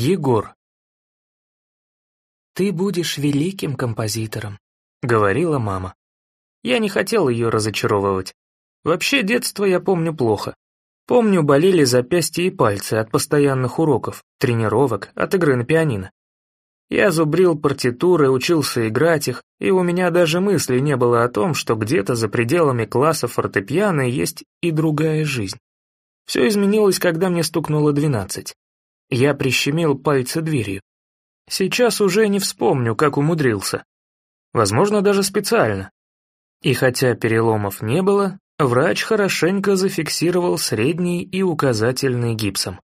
Егор. «Ты будешь великим композитором», — говорила мама. Я не хотел ее разочаровывать. Вообще, детство я помню плохо. Помню, болели запястья и пальцы от постоянных уроков, тренировок, от игры на пианино. Я зубрил партитуры, учился играть их, и у меня даже мысли не было о том, что где-то за пределами класса фортепиано есть и другая жизнь. Все изменилось, когда мне стукнуло двенадцать. Я прищемил пальцы дверью. Сейчас уже не вспомню, как умудрился. Возможно, даже специально. И хотя переломов не было, врач хорошенько зафиксировал средний и указательный гипсом.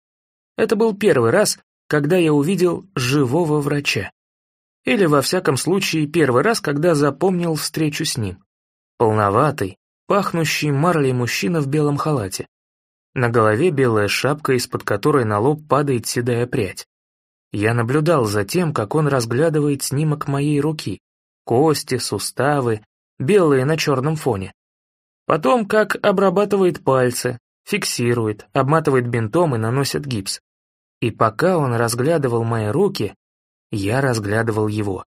Это был первый раз, когда я увидел живого врача. Или, во всяком случае, первый раз, когда запомнил встречу с ним. Полноватый, пахнущий марлей мужчина в белом халате. На голове белая шапка, из-под которой на лоб падает седая прядь. Я наблюдал за тем, как он разглядывает снимок моей руки. Кости, суставы, белые на черном фоне. Потом, как обрабатывает пальцы, фиксирует, обматывает бинтом и наносит гипс. И пока он разглядывал мои руки, я разглядывал его.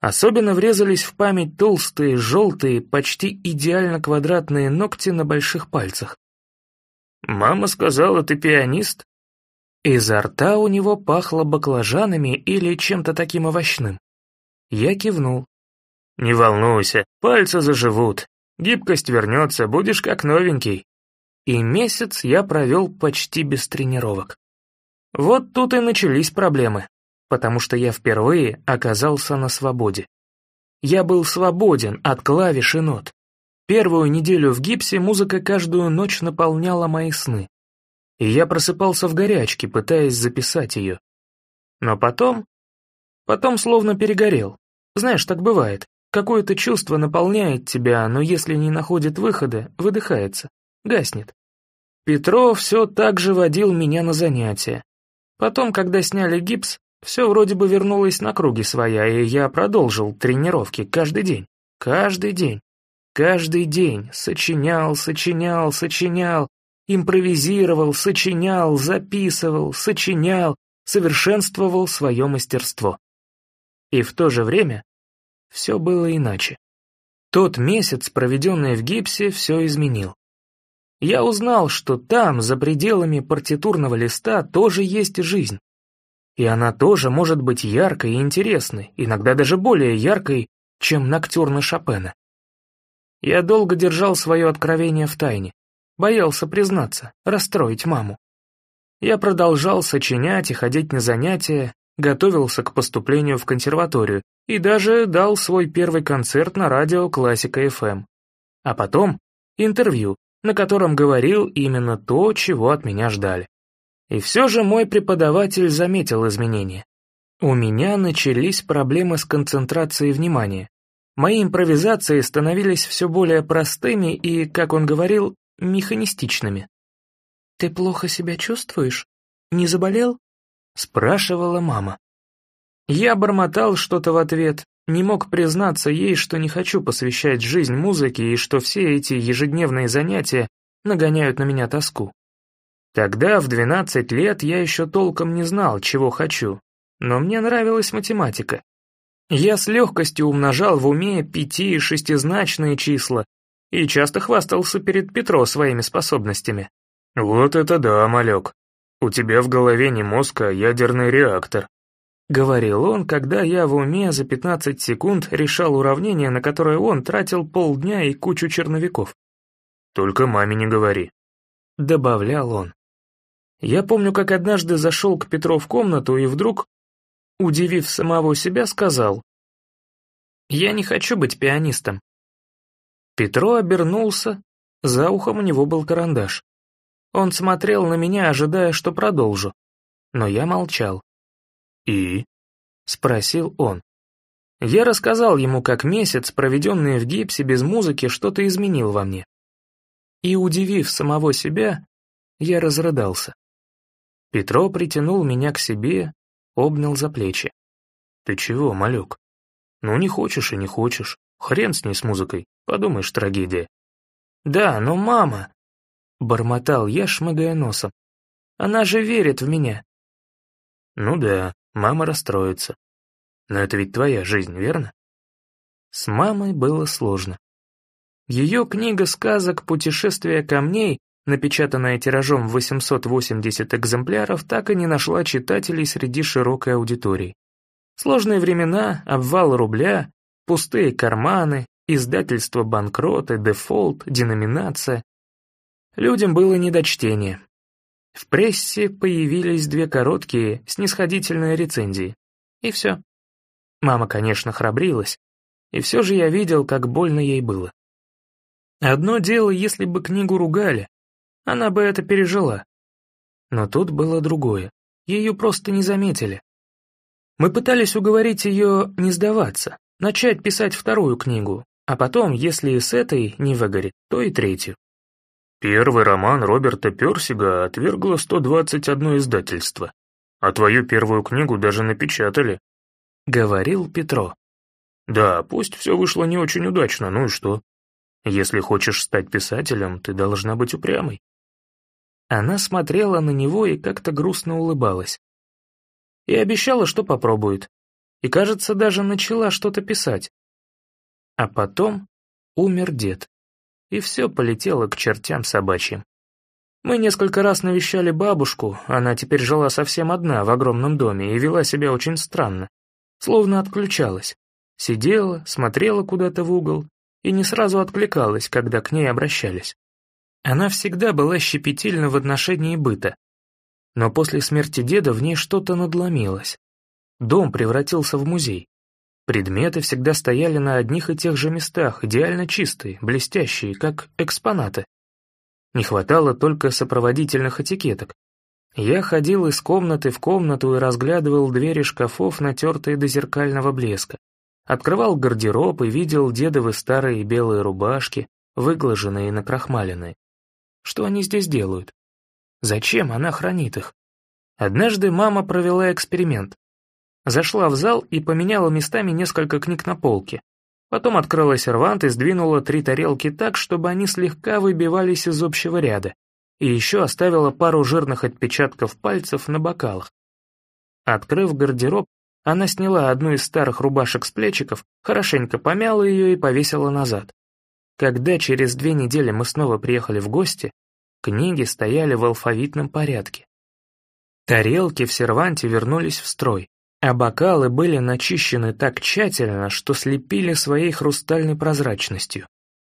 Особенно врезались в память толстые, желтые, почти идеально квадратные ногти на больших пальцах. «Мама сказала, ты пианист?» Изо рта у него пахло баклажанами или чем-то таким овощным. Я кивнул. «Не волнуйся, пальцы заживут, гибкость вернется, будешь как новенький». И месяц я провел почти без тренировок. Вот тут и начались проблемы, потому что я впервые оказался на свободе. Я был свободен от клавиш и нот. Первую неделю в гипсе музыка каждую ночь наполняла мои сны. И я просыпался в горячке, пытаясь записать ее. Но потом... Потом словно перегорел. Знаешь, так бывает. Какое-то чувство наполняет тебя, но если не находит выхода, выдыхается, гаснет. Петров все так же водил меня на занятия. Потом, когда сняли гипс, все вроде бы вернулось на круги своя, и я продолжил тренировки каждый день. Каждый день. Каждый день сочинял, сочинял, сочинял, импровизировал, сочинял, записывал, сочинял, совершенствовал свое мастерство. И в то же время все было иначе. Тот месяц, проведенный в гипсе, все изменил. Я узнал, что там, за пределами партитурного листа, тоже есть жизнь. И она тоже может быть яркой и интересной, иногда даже более яркой, чем ноктюрны Шопена. Я долго держал свое откровение в тайне, боялся признаться, расстроить маму. Я продолжал сочинять и ходить на занятия, готовился к поступлению в консерваторию и даже дал свой первый концерт на радио «Классика FM». А потом интервью, на котором говорил именно то, чего от меня ждали. И все же мой преподаватель заметил изменения. У меня начались проблемы с концентрацией внимания, Мои импровизации становились все более простыми и, как он говорил, механистичными. «Ты плохо себя чувствуешь? Не заболел?» — спрашивала мама. Я бормотал что-то в ответ, не мог признаться ей, что не хочу посвящать жизнь музыке и что все эти ежедневные занятия нагоняют на меня тоску. Тогда, в 12 лет, я еще толком не знал, чего хочу, но мне нравилась математика. Я с легкостью умножал в уме пяти- и шестизначные числа и часто хвастался перед Петро своими способностями. «Вот это да, малек. У тебя в голове не мозг, а ядерный реактор», — говорил он, когда я в уме за 15 секунд решал уравнение, на которое он тратил полдня и кучу черновиков. «Только маме не говори», — добавлял он. Я помню, как однажды зашел к Петру в комнату и вдруг удивив самого себя, сказал, «Я не хочу быть пианистом». Петро обернулся, за ухом у него был карандаш. Он смотрел на меня, ожидая, что продолжу, но я молчал. «И?» — спросил он. Я рассказал ему, как месяц, проведенный в гипсе без музыки, что-то изменил во мне. И, удивив самого себя, я разрыдался. Петро притянул меня к себе, обнял за плечи. «Ты чего, малек? Ну, не хочешь и не хочешь. Хрен с ней с музыкой. Подумаешь, трагедия». «Да, но мама...» — бормотал я, шмыгая носом. «Она же верит в меня». Ну да, мама расстроится. Но это ведь твоя жизнь, верно? С мамой было сложно. Ее книга сказок «Путешествие камней», напечатанная тиражом в 880 экземпляров, так и не нашла читателей среди широкой аудитории. Сложные времена, обвал рубля, пустые карманы, издательство банкроты, дефолт, деноминация. Людям было не до чтения. В прессе появились две короткие, снисходительные рецензии. И все. Мама, конечно, храбрилась, и все же я видел, как больно ей было. Одно дело, если бы книгу ругали, она бы это пережила. Но тут было другое, ее просто не заметили. Мы пытались уговорить ее не сдаваться, начать писать вторую книгу, а потом, если и с этой не выгорит, то и третью. Первый роман Роберта Персига отвергло 121 издательство, а твою первую книгу даже напечатали. Говорил Петро. Да, пусть все вышло не очень удачно, ну и что? Если хочешь стать писателем, ты должна быть упрямой. Она смотрела на него и как-то грустно улыбалась. И обещала, что попробует. И, кажется, даже начала что-то писать. А потом умер дед. И все полетело к чертям собачьим. Мы несколько раз навещали бабушку, она теперь жила совсем одна в огромном доме и вела себя очень странно, словно отключалась. Сидела, смотрела куда-то в угол и не сразу откликалась, когда к ней обращались. Она всегда была щепетильна в отношении быта. Но после смерти деда в ней что-то надломилось. Дом превратился в музей. Предметы всегда стояли на одних и тех же местах, идеально чистые, блестящие, как экспонаты. Не хватало только сопроводительных этикеток. Я ходил из комнаты в комнату и разглядывал двери шкафов, натертые до зеркального блеска. Открывал гардероб и видел дедовы старые белые рубашки, выглаженные и накрахмаленные. Что они здесь делают? Зачем она хранит их? Однажды мама провела эксперимент. Зашла в зал и поменяла местами несколько книг на полке. Потом открыла сервант и сдвинула три тарелки так, чтобы они слегка выбивались из общего ряда. И еще оставила пару жирных отпечатков пальцев на бокалах. Открыв гардероб, она сняла одну из старых рубашек с плечиков, хорошенько помяла ее и повесила назад. Когда через две недели мы снова приехали в гости, книги стояли в алфавитном порядке. Тарелки в серванте вернулись в строй, а бокалы были начищены так тщательно, что слепили своей хрустальной прозрачностью.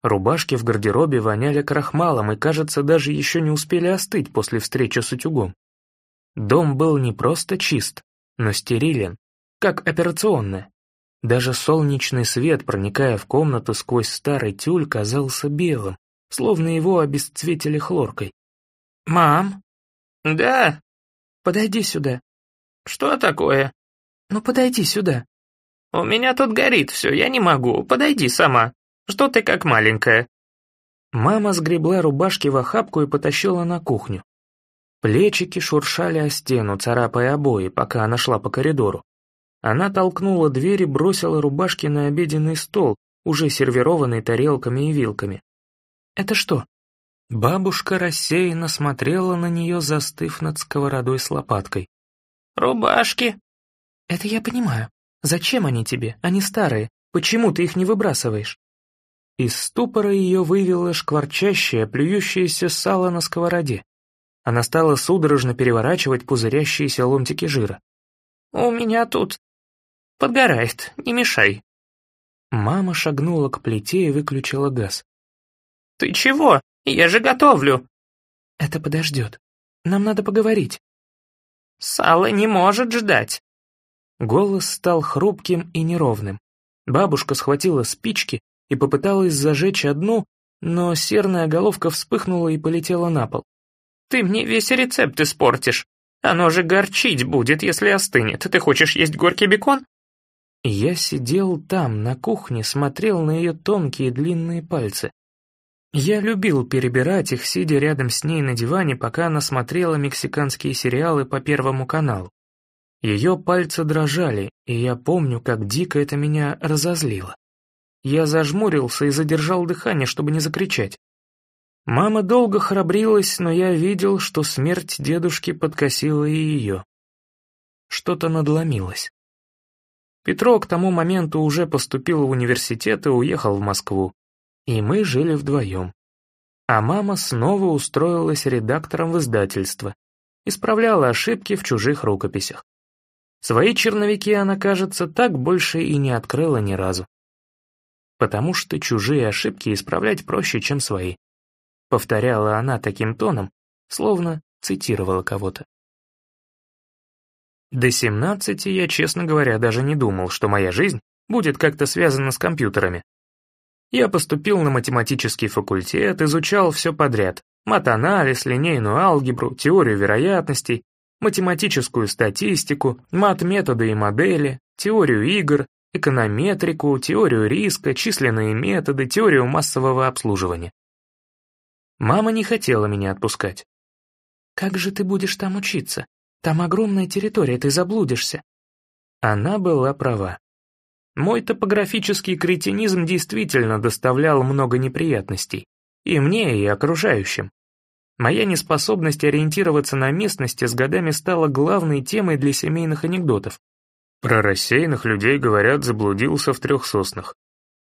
Рубашки в гардеробе воняли крахмалом и, кажется, даже еще не успели остыть после встречи с утюгом. Дом был не просто чист, но стерилен, как операционная. Даже солнечный свет, проникая в комнату сквозь старый тюль, казался белым, словно его обесцветили хлоркой. «Мам?» «Да?» «Подойди сюда». «Что такое?» «Ну подойди сюда». «У меня тут горит все, я не могу, подойди сама. Что ты как маленькая?» Мама сгребла рубашки в охапку и потащила на кухню. Плечики шуршали о стену, царапая обои, пока она шла по коридору. Она толкнула дверь и бросила рубашки на обеденный стол, уже сервированный тарелками и вилками. «Это что?» Бабушка рассеянно смотрела на нее, застыв над сковородой с лопаткой. «Рубашки». «Это я понимаю. Зачем они тебе? Они старые. Почему ты их не выбрасываешь?» Из ступора ее вывело шкварчащее, плюющееся сало на сковороде. Она стала судорожно переворачивать пузырящиеся ломтики жира. «У меня тут Подгорает, не мешай». Мама шагнула к плите и выключила газ. «Ты чего? Я же готовлю». «Это подождет. Нам надо поговорить». «Сало не может ждать». Голос стал хрупким и неровным. Бабушка схватила спички и попыталась зажечь одну, но серная головка вспыхнула и полетела на пол. «Ты мне весь рецепт испортишь. Оно же горчить будет, если остынет. Ты хочешь есть горький бекон? Я сидел там, на кухне, смотрел на ее тонкие длинные пальцы. Я любил перебирать их, сидя рядом с ней на диване, пока она смотрела мексиканские сериалы по Первому каналу. Ее пальцы дрожали, и я помню, как дико это меня разозлило. Я зажмурился и задержал дыхание, чтобы не закричать. Мама долго храбрилась, но я видел, что смерть дедушки подкосила и ее. что-то надломилось. Петро к тому моменту уже поступил в университет и уехал в Москву, и мы жили вдвоем. А мама снова устроилась редактором в издательство, исправляла ошибки в чужих рукописях. Свои черновики она, кажется, так больше и не открыла ни разу. Потому что чужие ошибки исправлять проще, чем свои. Повторяла она таким тоном, словно цитировала кого-то. До 17 я, честно говоря, даже не думал, что моя жизнь будет как-то связана с компьютерами. Я поступил на математический факультет, изучал все подряд. Матанализ, линейную алгебру, теорию вероятностей, математическую статистику, мат-методы и модели, теорию игр, эконометрику, теорию риска, численные методы, теорию массового обслуживания. Мама не хотела меня отпускать. «Как же ты будешь там учиться? Там огромная территория, ты заблудишься». Она была права. Мой топографический кретинизм действительно доставлял много неприятностей. И мне, и окружающим. Моя неспособность ориентироваться на местности с годами стала главной темой для семейных анекдотов. Про рассеянных людей говорят, заблудился в трех соснах.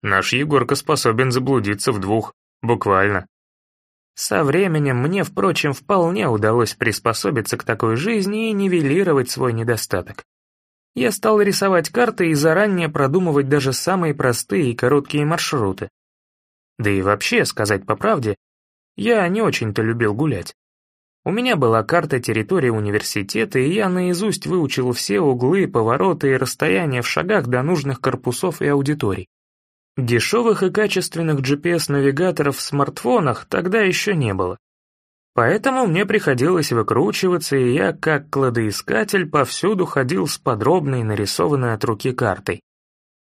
Наш Егорка способен заблудиться в двух, буквально. Со временем мне, впрочем, вполне удалось приспособиться к такой жизни и нивелировать свой недостаток. Я стал рисовать карты и заранее продумывать даже самые простые и короткие маршруты. Да и вообще, сказать по правде, я не очень-то любил гулять. У меня была карта территории университета, и я наизусть выучил все углы, повороты и расстояния в шагах до нужных корпусов и аудиторий. Дешевых и качественных GPS-навигаторов в смартфонах тогда еще не было. Поэтому мне приходилось выкручиваться, и я, как кладоискатель, повсюду ходил с подробной нарисованной от руки картой.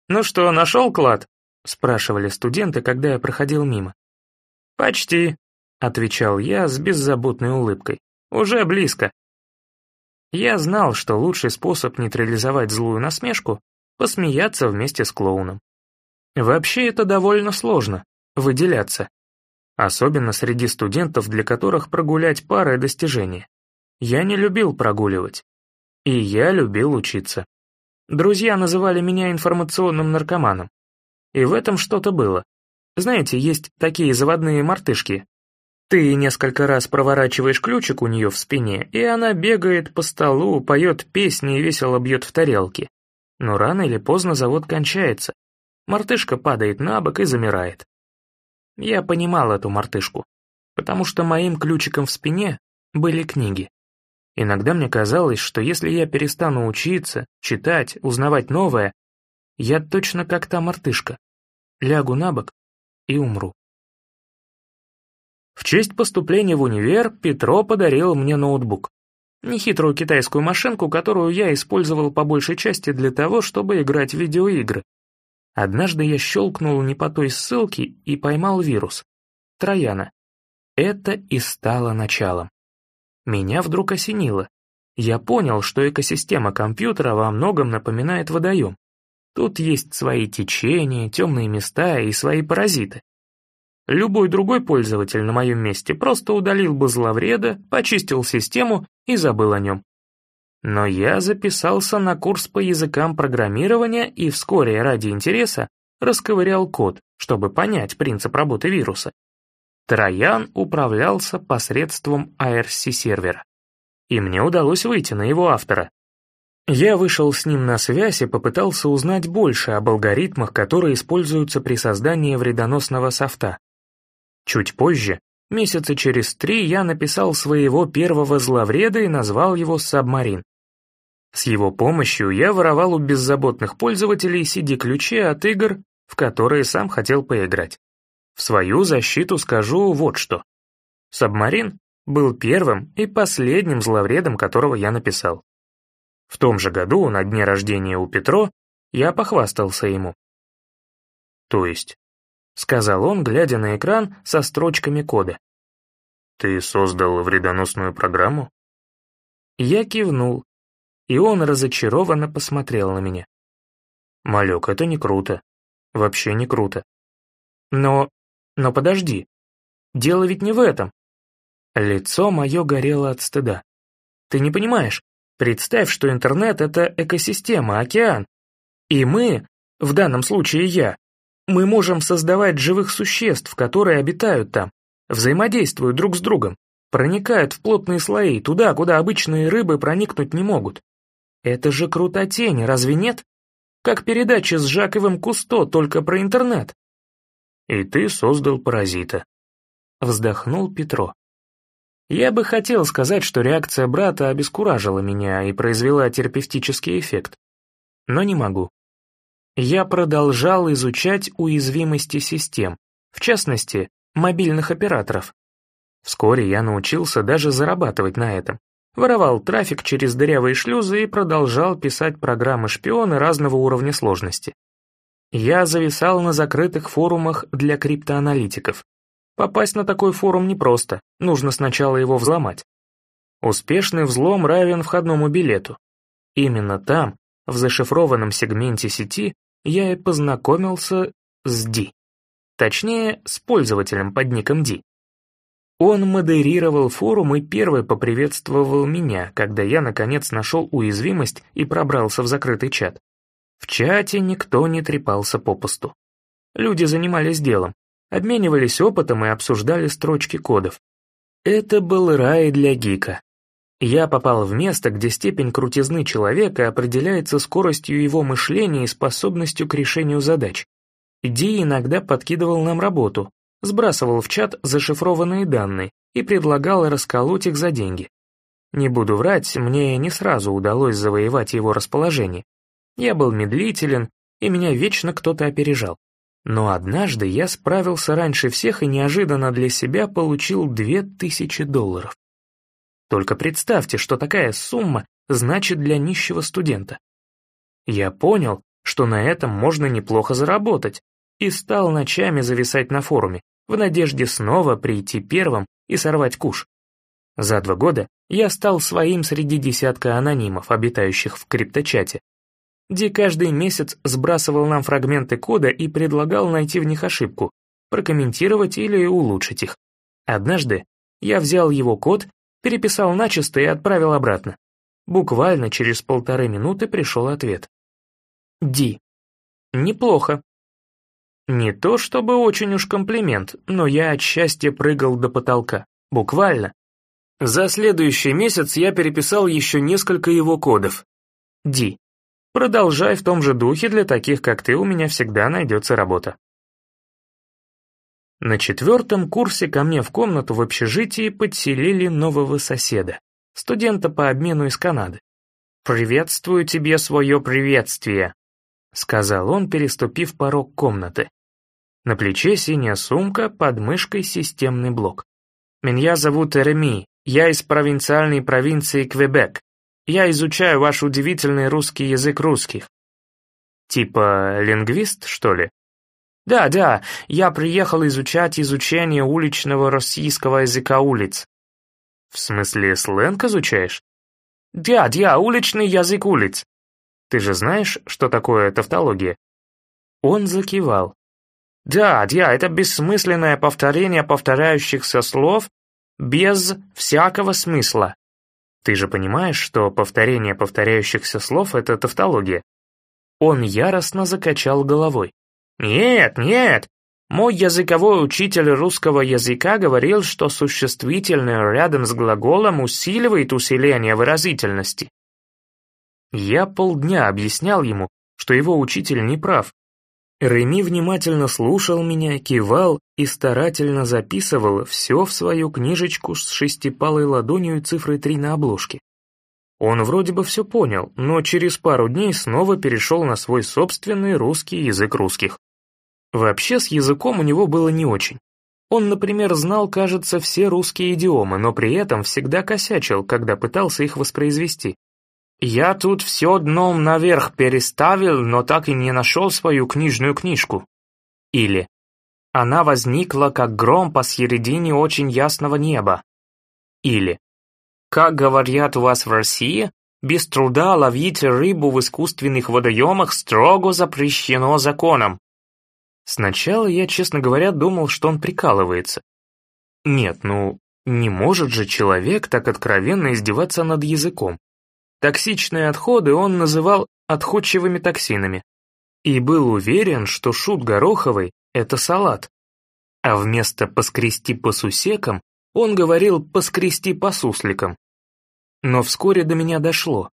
«Ну что, нашел клад?» — спрашивали студенты, когда я проходил мимо. «Почти», — отвечал я с беззаботной улыбкой. «Уже близко». Я знал, что лучший способ нейтрализовать злую насмешку — посмеяться вместе с клоуном. Вообще это довольно сложно — выделяться. Особенно среди студентов, для которых прогулять пары — достижение. Я не любил прогуливать. И я любил учиться. Друзья называли меня информационным наркоманом. И в этом что-то было. Знаете, есть такие заводные мартышки, ты несколько раз проворачиваешь ключик у нее в спине, и она бегает по столу, поет песни и весело бьет в тарелки. Но рано или поздно завод кончается. Мартышка падает на бок и замирает. Я понимал эту мартышку, потому что моим ключиком в спине были книги. Иногда мне казалось, что если я перестану учиться, читать, узнавать новое, я точно как та мартышка. Лягу на бок и умру. В честь поступления в универ Петро подарил мне ноутбук. Нехитрую китайскую машинку, которую я использовал по большей части для того, чтобы играть в видеоигры. Однажды я щелкнул не по той ссылке и поймал вирус. Трояна. Это и стало началом. Меня вдруг осенило. Я понял, что экосистема компьютера во многом напоминает водоем. Тут есть свои течения, темные места и свои паразиты. Любой другой пользователь на моем месте просто удалил бы зловреда, почистил систему и забыл о нем. Но я записался на курс по языкам программирования и вскоре ради интереса расковырял код, чтобы понять принцип работы вируса. Троян управлялся посредством ARC-сервера, и мне удалось выйти на его автора. Я вышел с ним на связь и попытался узнать больше об алгоритмах, которые используются при создании вредоносного софта, Чуть позже, месяца через три, я написал своего первого зловреда и назвал его «Сабмарин». С его помощью я воровал у беззаботных пользователей CD-ключи от игр, в которые сам хотел поиграть. В свою защиту скажу вот что. «Сабмарин» был первым и последним зловредом, которого я написал. В том же году, на дне рождения у Петро, я похвастался ему. То есть, сказал он, глядя на экран со строчками кода. «Ты создал вредоносную программу?» Я кивнул, и он разочарованно посмотрел на меня. «Малек, это не круто. Вообще не круто. Но... но подожди. Дело ведь не в этом». Лицо мое горело от стыда. «Ты не понимаешь, Представь, что интернет — это экосистема, океан. И мы, в данном случае я, мы можем создавать живых существ, которые обитают там, взаимодействуют друг с другом, проникают в плотные слои, туда, куда обычные рыбы проникнуть не могут. Это же крутотень, разве нет? Как передача с Жаковым Кусто, только про интернет. И ты создал паразита. Вздохнул Петро. Я бы хотел сказать, что реакция брата обескуражила меня и произвела терапевтический эффект. Но не могу. Я продолжал изучать уязвимости систем, в частности, мобильных операторов. Вскоре я научился даже зарабатывать на этом. Воровал трафик через дырявые шлюзы и продолжал писать программы-шпионы разного уровня сложности. Я зависал на закрытых форумах для криптоаналитиков. Попасть на такой форум непросто, нужно сначала его взломать. Успешный взлом равен входному билету. Именно там, в зашифрованном сегменте сети, я и познакомился с Ди. Точнее, с пользователем под ником Ди. Он модерировал форум и первый поприветствовал меня, когда я наконец нашел уязвимость и пробрался в закрытый чат. В чате никто не трепался попусту. Люди занимались делом, обменивались опытом и обсуждали строчки кодов. Это был рай для гика. Я попал в место, где степень крутизны человека определяется скоростью его мышления и способностью к решению задач. Ди иногда подкидывал нам работу, сбрасывал в чат зашифрованные данные и предлагал расколоть их за деньги. Не буду врать, мне не сразу удалось завоевать его расположение. Я был медлителен, и меня вечно кто-то опережал. Но однажды я справился раньше всех и неожиданно для себя получил две тысячи долларов. Только представьте, что такая сумма значит для нищего студента. Я понял, что на этом можно неплохо заработать, и стал ночами зависать на форуме, в надежде снова прийти первым и сорвать куш. За два года я стал своим среди десятка анонимов, обитающих в крипточате. Ди каждый месяц сбрасывал нам фрагменты кода и предлагал найти в них ошибку, прокомментировать или улучшить их. Однажды я взял его код, переписал начисто и отправил обратно. Буквально через полторы минуты пришел ответ. Ди. Неплохо. Не то чтобы очень уж комплимент, но я от счастья прыгал до потолка. Буквально. За следующий месяц я переписал еще несколько его кодов. Ди. Продолжай в том же духе, для таких как ты у меня всегда найдется работа. На четвертом курсе ко мне в комнату в общежитии подселили нового соседа, студента по обмену из Канады. «Приветствую тебе свое приветствие», — сказал он, переступив порог комнаты. На плече синяя сумка, под мышкой системный блок. «Меня зовут Эреми, я из провинциальной провинции Квебек. Я изучаю ваш удивительный русский язык русских». «Типа лингвист, что ли?» «Да, да, я приехал изучать изучение уличного российского языка улиц». «В смысле сленг изучаешь?» «Да, да, уличный язык улиц». «Ты же знаешь, что такое тавтология?» Он закивал. Да, да, это бессмысленное повторение повторяющихся слов без всякого смысла. Ты же понимаешь, что повторение повторяющихся слов — это тавтология? Он яростно закачал головой. Нет, нет, мой языковой учитель русского языка говорил, что существительное рядом с глаголом усиливает усиление выразительности. Я полдня объяснял ему, что его учитель не прав, Реми внимательно слушал меня, кивал и старательно записывал все в свою книжечку с шестипалой ладонью и цифрой 3 на обложке. Он вроде бы все понял, но через пару дней снова перешел на свой собственный русский язык русских. Вообще с языком у него было не очень. Он, например, знал, кажется, все русские идиомы, но при этом всегда косячил, когда пытался их воспроизвести. Я тут все дном наверх переставил, но так и не нашел свою книжную книжку. Или она возникла как гром посередине очень ясного неба. Или как говорят у вас в России, без труда ловить рыбу в искусственных водоемах строго запрещено законом. Сначала я, честно говоря, думал, что он прикалывается. Нет, ну, не может же человек так откровенно издеваться над языком. Токсичные отходы он называл отходчивыми токсинами. И был уверен, что шут Гороховой — это салат. А вместо «поскрести по сусекам» он говорил «поскрести по сусликам». Но вскоре до меня дошло.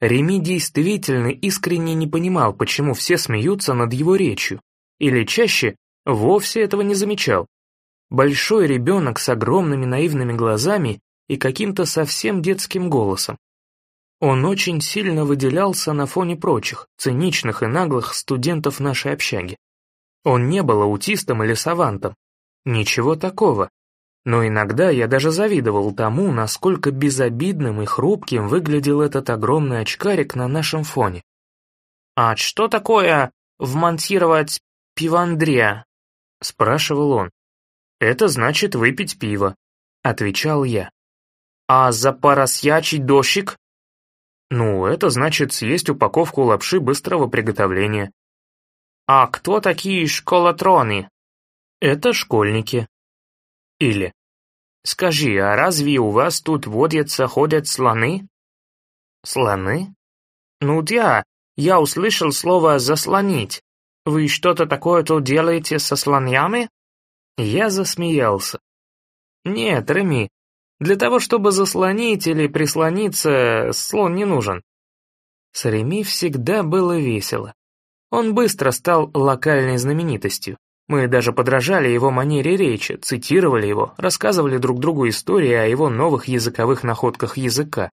Реми действительно искренне не понимал, почему все смеются над его речью, или чаще вовсе этого не замечал. Большой ребенок с огромными наивными глазами и каким-то совсем детским голосом. Он очень сильно выделялся на фоне прочих, циничных и наглых студентов нашей общаги. Он не был аутистом или савантом. Ничего такого. Но иногда я даже завидовал тому, насколько безобидным и хрупким выглядел этот огромный очкарик на нашем фоне. «А что такое вмонтировать пивандрия?» — спрашивал он. «Это значит выпить пиво», — отвечал я. «А запоросячий дощик?» Ну, это значит съесть упаковку лапши быстрого приготовления. А кто такие школотроны? Это школьники. Или Скажи, а разве у вас тут водятся, ходят слоны? Слоны? Ну да, я услышал слово «заслонить». Вы что-то такое тут делаете со слоньями? Я засмеялся. Нет, Реми, для того, чтобы заслонить или прислониться, слон не нужен. С Реми всегда было весело. Он быстро стал локальной знаменитостью. Мы даже подражали его манере речи, цитировали его, рассказывали друг другу истории о его новых языковых находках языка.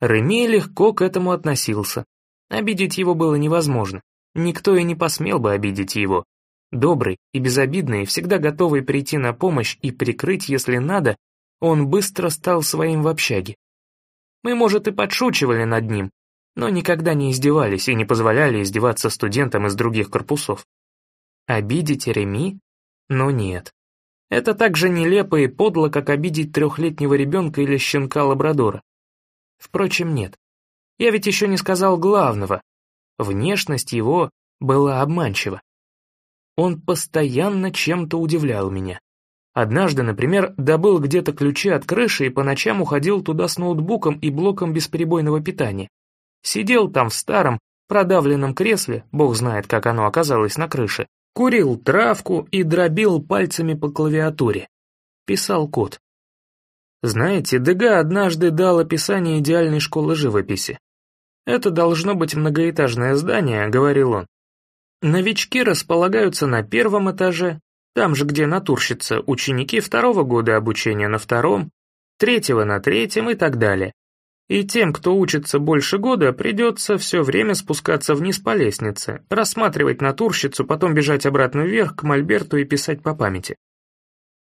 Реми легко к этому относился. Обидеть его было невозможно. Никто и не посмел бы обидеть его. Добрый и безобидный, всегда готовый прийти на помощь и прикрыть, если надо, он быстро стал своим в общаге. Мы, может, и подшучивали над ним, но никогда не издевались и не позволяли издеваться студентам из других корпусов. Обидеть Реми? Но нет. Это так же нелепо и подло, как обидеть трехлетнего ребенка или щенка-лабрадора. Впрочем, нет. Я ведь еще не сказал главного. Внешность его была обманчива. Он постоянно чем-то удивлял меня. Однажды, например, добыл где-то ключи от крыши и по ночам уходил туда с ноутбуком и блоком бесперебойного питания. Сидел там в старом, продавленном кресле, бог знает, как оно оказалось на крыше, курил травку и дробил пальцами по клавиатуре. Писал код. Знаете, Дега однажды дал описание идеальной школы живописи. «Это должно быть многоэтажное здание», — говорил он. Новички располагаются на первом этаже, там же, где натурщица, ученики второго года обучения на втором, третьего на третьем и так далее. И тем, кто учится больше года, придется все время спускаться вниз по лестнице, рассматривать натурщицу, потом бежать обратно вверх к мольберту и писать по памяти.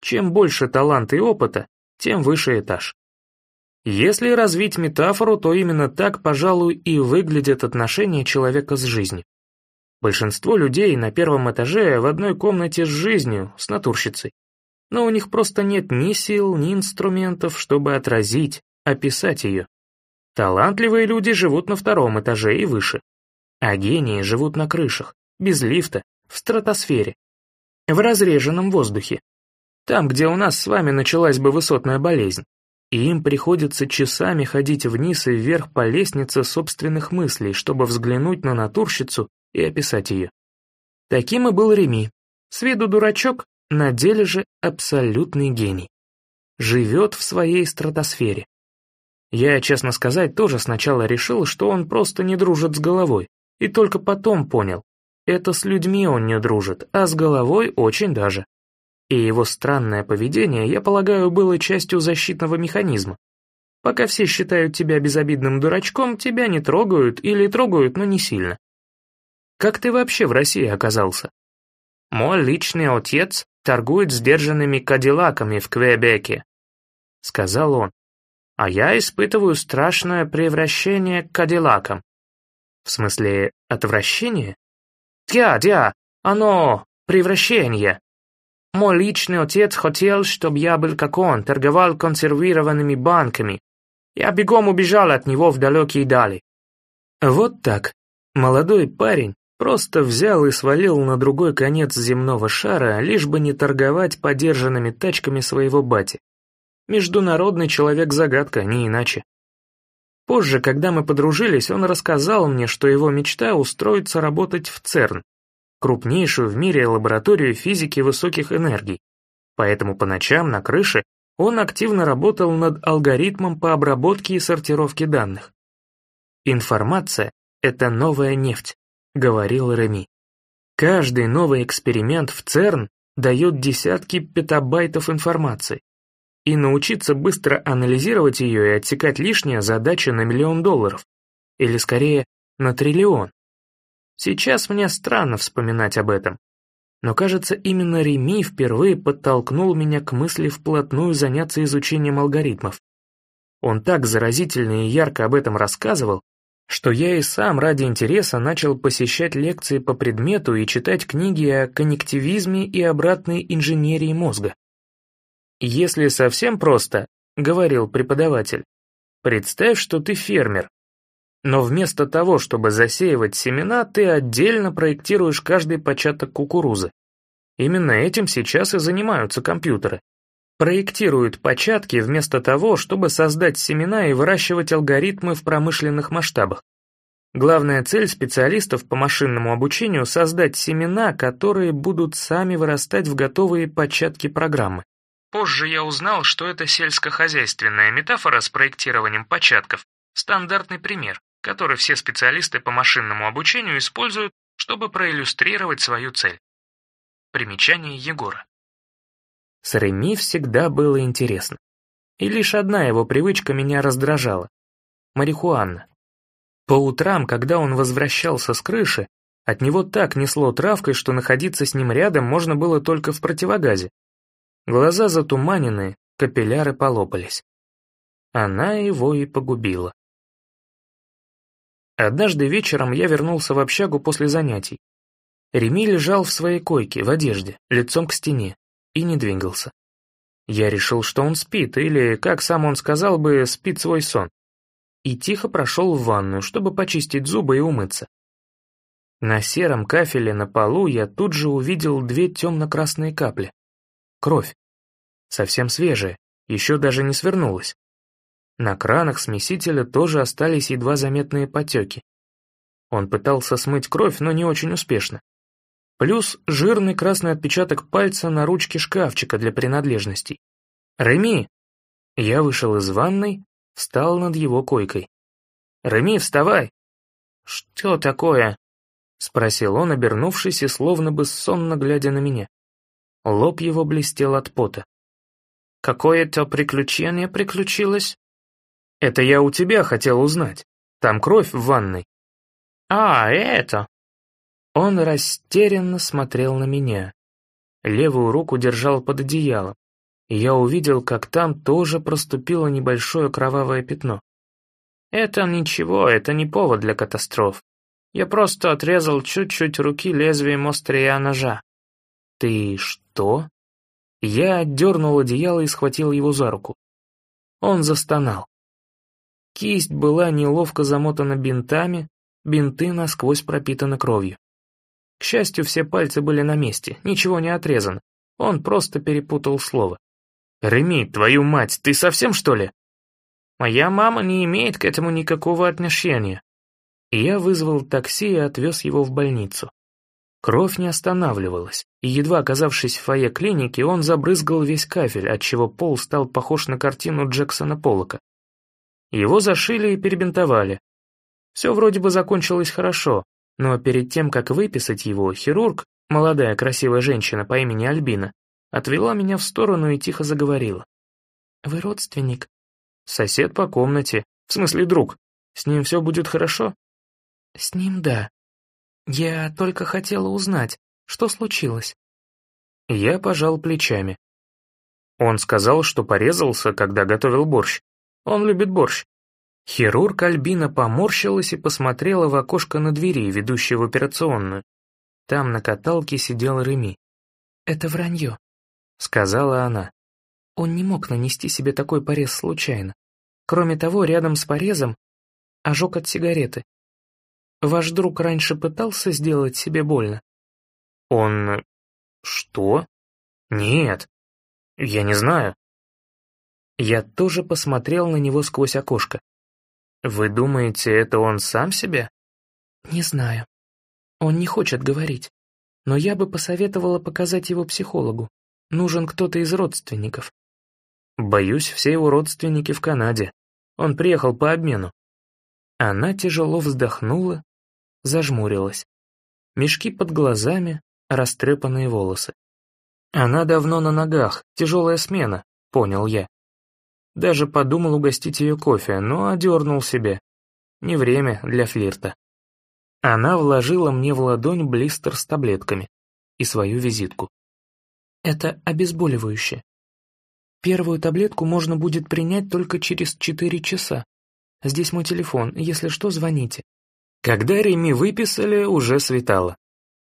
Чем больше таланта и опыта, тем выше этаж. Если развить метафору, то именно так, пожалуй, и выглядят отношения человека с жизнью. Большинство людей на первом этаже в одной комнате с жизнью, с натурщицей. Но у них просто нет ни сил, ни инструментов, чтобы отразить, описать ее. Талантливые люди живут на втором этаже и выше. А гении живут на крышах, без лифта, в стратосфере. В разреженном воздухе. Там, где у нас с вами началась бы высотная болезнь. И им приходится часами ходить вниз и вверх по лестнице собственных мыслей, чтобы взглянуть на натурщицу и описать ее. Таким и был Реми. С виду дурачок, на деле же абсолютный гений. Живет в своей стратосфере. Я, честно сказать, тоже сначала решил, что он просто не дружит с головой, и только потом понял, это с людьми он не дружит, а с головой очень даже. И его странное поведение, я полагаю, было частью защитного механизма. Пока все считают тебя безобидным дурачком, тебя не трогают или трогают, но не сильно. Как ты вообще в России оказался? Мой личный отец торгует сдержанными кадиллаками в Квебеке, сказал он. А я испытываю страшное превращение к кадиллакам. В смысле, отвращение? Дя, дя, оно превращение. Мой личный отец хотел, чтобы я был как он, торговал консервированными банками. Я бегом убежал от него в далекие дали. Вот так. Молодой парень Просто взял и свалил на другой конец земного шара, лишь бы не торговать подержанными тачками своего бати. Международный человек-загадка, не иначе. Позже, когда мы подружились, он рассказал мне, что его мечта устроиться работать в ЦЕРН, крупнейшую в мире лабораторию физики высоких энергий. Поэтому по ночам на крыше он активно работал над алгоритмом по обработке и сортировке данных. «Информация — это новая нефть», — говорил Реми. «Каждый новый эксперимент в ЦЕРН дает десятки петабайтов информации. И научиться быстро анализировать ее и отсекать лишнее задача на миллион долларов. Или скорее, на триллион. Сейчас мне странно вспоминать об этом. Но кажется, именно Реми впервые подтолкнул меня к мысли вплотную заняться изучением алгоритмов. Он так заразительно и ярко об этом рассказывал, что я и сам ради интереса начал посещать лекции по предмету и читать книги о коннективизме и обратной инженерии мозга. «Если совсем просто», — говорил преподаватель, «представь, что ты фермер, но вместо того, чтобы засеивать семена, ты отдельно проектируешь каждый початок кукурузы. Именно этим сейчас и занимаются компьютеры. Проектируют початки вместо того, чтобы создать семена и выращивать алгоритмы в промышленных масштабах. Главная цель специалистов по машинному обучению — создать семена, которые будут сами вырастать в готовые початки программы. Позже я узнал, что это сельскохозяйственная метафора с проектированием початков, стандартный пример, который все специалисты по машинному обучению используют, чтобы проиллюстрировать свою цель. Примечание Егора. С Реми всегда было интересно. И лишь одна его привычка меня раздражала — марихуана. По утрам, когда он возвращался с крыши, от него так несло травкой, что находиться с ним рядом можно было только в противогазе. Глаза затуманенные, капилляры полопались. Она его и погубила. Однажды вечером я вернулся в общагу после занятий. Реми лежал в своей койке, в одежде, лицом к стене, и не двигался. Я решил, что он спит, или, как сам он сказал бы, спит свой сон. И тихо прошел в ванную, чтобы почистить зубы и умыться. На сером кафеле на полу я тут же увидел две темно-красные капли. Кровь. Совсем свежая, еще даже не свернулась. На кранах смесителя тоже остались едва заметные потеки. Он пытался смыть кровь, но не очень успешно. Плюс жирный красный отпечаток пальца на ручке шкафчика для принадлежностей. «Реми!» Я вышел из ванной, встал над его койкой. «Реми, вставай!» «Что такое?» — спросил он, обернувшись и словно бы сонно глядя на меня. Лоб его блестел от пота. «Какое-то приключение приключилось?» «Это я у тебя хотел узнать. Там кровь в ванной». «А, это...» Он растерянно смотрел на меня. Левую руку держал под одеялом. И я увидел, как там тоже проступило небольшое кровавое пятно. «Это ничего, это не повод для катастроф. Я просто отрезал чуть-чуть руки лезвием острия ножа. «Ты что?» Я отдернул одеяло и схватил его за руку. Он застонал. Кисть была неловко замотана бинтами, бинты насквозь пропитаны кровью. К счастью, все пальцы были на месте, ничего не отрезано. Он просто перепутал слово. «Реми, твою мать, ты совсем что ли?» «Моя мама не имеет к этому никакого отношения». я вызвал такси и отвез его в больницу. Кровь не останавливалась, и едва оказавшись в фойе клиники, он забрызгал весь кафель, отчего пол стал похож на картину Джексона Поллока. Его зашили и перебинтовали. Все вроде бы закончилось хорошо, но перед тем, как выписать его, хирург, молодая красивая женщина по имени Альбина, отвела меня в сторону и тихо заговорила. «Вы родственник?» «Сосед по комнате, в смысле друг. С ним все будет хорошо?» «С ним да», «Я только хотела узнать, что случилось?» Я пожал плечами. Он сказал, что порезался, когда готовил борщ. Он любит борщ. Хирург Альбина поморщилась и посмотрела в окошко на двери, ведущей в операционную. Там на каталке сидел Реми. «Это вранье», — сказала она. Он не мог нанести себе такой порез случайно. Кроме того, рядом с порезом ожог от сигареты. Ваш друг раньше пытался сделать себе больно? Он... что? Нет. Я не знаю. Я тоже посмотрел на него сквозь окошко. Вы думаете, это он сам себе? Не знаю. Он не хочет говорить. Но я бы посоветовала показать его психологу. Нужен кто-то из родственников. Боюсь, все его родственники в Канаде. Он приехал по обмену. Она тяжело вздохнула, зажмурилась. Мешки под глазами, растрепанные волосы. Она давно на ногах, тяжелая смена, понял я. Даже подумал угостить ее кофе, но одернул себе. Не время для флирта. Она вложила мне в ладонь блистер с таблетками и свою визитку. Это обезболивающее. Первую таблетку можно будет принять только через четыре часа. Здесь мой телефон, если что, звоните. Когда Реми выписали, уже светало.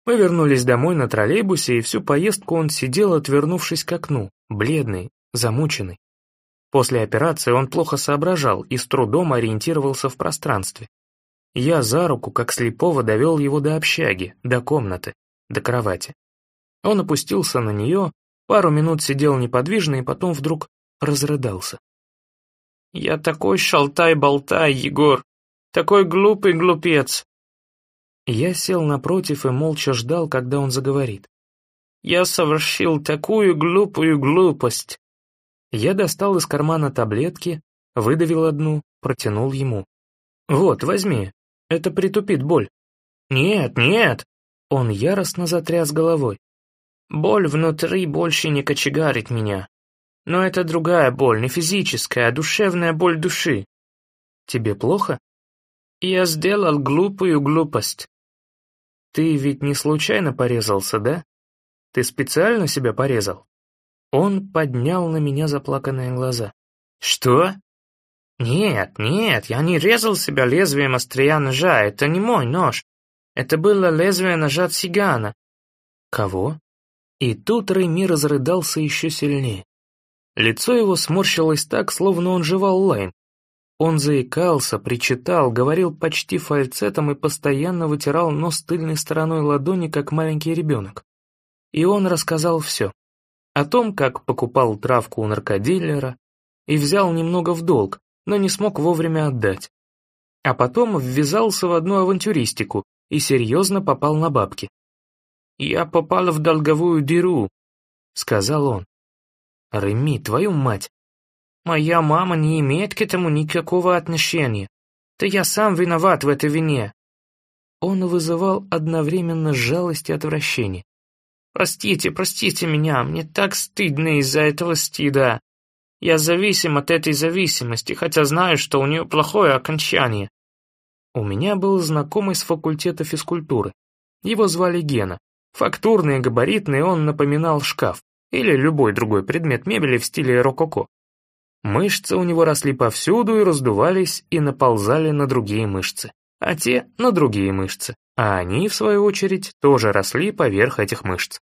Мы вернулись домой на троллейбусе, и всю поездку он сидел, отвернувшись к окну, бледный, замученный. После операции он плохо соображал и с трудом ориентировался в пространстве. Я за руку, как слепого, довел его до общаги, до комнаты, до кровати. Он опустился на нее, пару минут сидел неподвижно и потом вдруг разрыдался. «Я такой шалтай-болтай, Егор! Такой глупый глупец!» Я сел напротив и молча ждал, когда он заговорит. «Я совершил такую глупую глупость!» Я достал из кармана таблетки, выдавил одну, протянул ему. «Вот, возьми, это притупит боль». «Нет, нет!» Он яростно затряс головой. «Боль внутри больше не кочегарит меня. Но это другая боль, не физическая, а душевная боль души». «Тебе плохо?» «Я сделал глупую глупость». «Ты ведь не случайно порезался, да? Ты специально себя порезал?» Он поднял на меня заплаканные глаза. «Что?» «Нет, нет, я не резал себя лезвием острия ножа, это не мой нож. Это было лезвие ножа цыгана». «Кого?» И тут Реми разрыдался еще сильнее. Лицо его сморщилось так, словно он жевал лайм. Он заикался, причитал, говорил почти фальцетом и постоянно вытирал нос тыльной стороной ладони, как маленький ребенок. И он рассказал все. О том, как покупал травку у наркодилера и взял немного в долг, но не смог вовремя отдать. А потом ввязался в одну авантюристику и серьезно попал на бабки. «Я попал в долговую дыру», — сказал он. «Реми, твою мать! Моя мама не имеет к этому никакого отношения. Да я сам виноват в этой вине». Он вызывал одновременно жалость и отвращение. «Простите, простите меня, мне так стыдно из-за этого стыда. Я зависим от этой зависимости, хотя знаю, что у нее плохое окончание. У меня был знакомый с факультета физкультуры. Его звали Гена. Фактурный и габаритный он напоминал шкаф или любой другой предмет мебели в стиле рококо. Мышцы у него росли повсюду и раздувались и наползали на другие мышцы, а те на другие мышцы, а они, в свою очередь, тоже росли поверх этих мышц.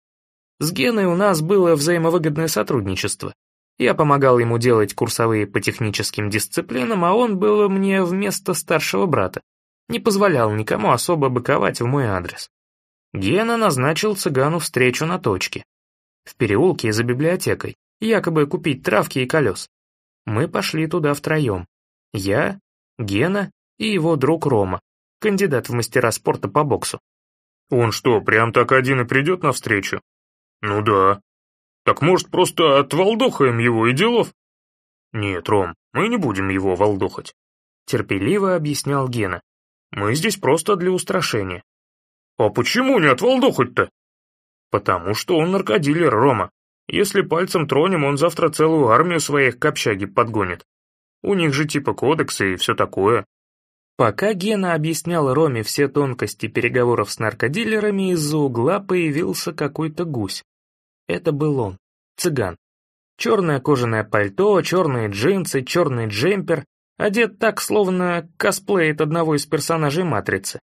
С Геной у нас было взаимовыгодное сотрудничество, я помогал ему делать курсовые по техническим дисциплинам, а он был мне вместо старшего брата. Не позволял никому особо быковать в мой адрес. Гена назначил цыгану встречу на точке. В переулке за библиотекой, якобы купить травки и колес. Мы пошли туда втроем. Я, Гена и его друг Рома, кандидат в мастера спорта по боксу. «Он что, прям так один и придет навстречу?» «Ну да», так может, просто отволдохаем его и делов? Нет, Ром, мы не будем его волдохать. Терпеливо объяснял Гена. Мы здесь просто для устрашения. А почему не отволдохать-то? Потому что он наркодилер, Рома. Если пальцем тронем, он завтра целую армию своих к общаге подгонит. У них же типа кодексы и все такое. Пока Гена объяснял Роме все тонкости переговоров с наркодилерами, из-за угла появился какой-то гусь. Это был он, цыган. Черное кожаное пальто, черные джинсы, черный джемпер, одет так, словно косплеит одного из персонажей «Матрицы».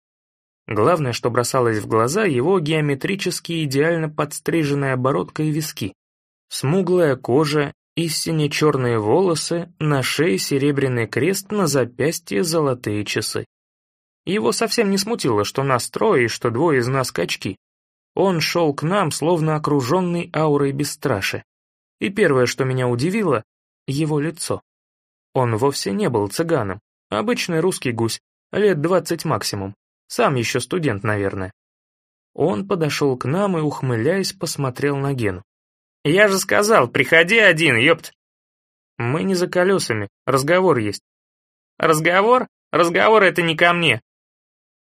Главное, что бросалось в глаза, его геометрически идеально подстриженная бородка и виски. Смуглая кожа, истинно черные волосы, на шее серебряный крест, на запястье золотые часы. Его совсем не смутило, что нас трое и что двое из нас качки. Он шел к нам, словно окруженный аурой бесстрашия. И первое, что меня удивило — его лицо. Он вовсе не был цыганом. Обычный русский гусь, лет двадцать максимум. Сам еще студент, наверное. Он подошел к нам и, ухмыляясь, посмотрел на Гену. «Я же сказал, приходи один, ёпт!» «Мы не за колесами, разговор есть». «Разговор? Разговор это не ко мне».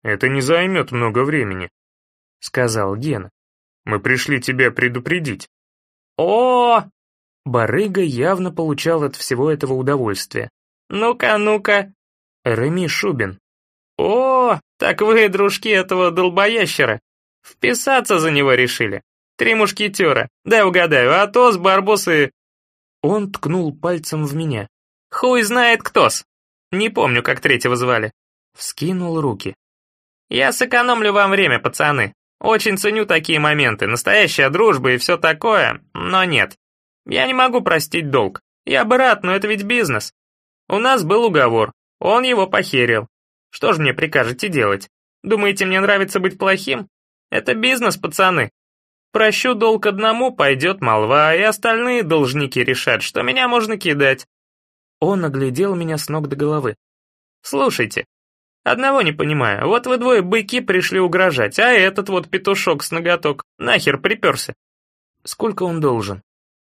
«Это не займет много времени», — сказал Гена. «Мы пришли тебя предупредить». О, Барыга явно получал от всего этого удовольствие. «Ну-ка, ну-ка!» Реми Шубин. «О, так вы, дружки этого долбоящера, вписаться за него решили. Три мушкетера, дай угадаю, Атос, Барбос и...» Он ткнул пальцем в меня. «Хуй знает кто-с. Не помню, как третьего звали». Вскинул руки. «Я сэкономлю вам время, пацаны. Очень ценю такие моменты, настоящая дружба и все такое, но нет. Я не могу простить долг. Я бы рад, но это ведь бизнес. У нас был уговор, он его похерил. Что же мне прикажете делать? Думаете, мне нравится быть плохим? Это бизнес, пацаны. Прощу долг одному, пойдет молва, и остальные должники решат, что меня можно кидать. Он оглядел меня с ног до головы. Слушайте, Одного не понимаю, вот вы двое быки пришли угрожать, а этот вот петушок с ноготок нахер приперся. Сколько он должен?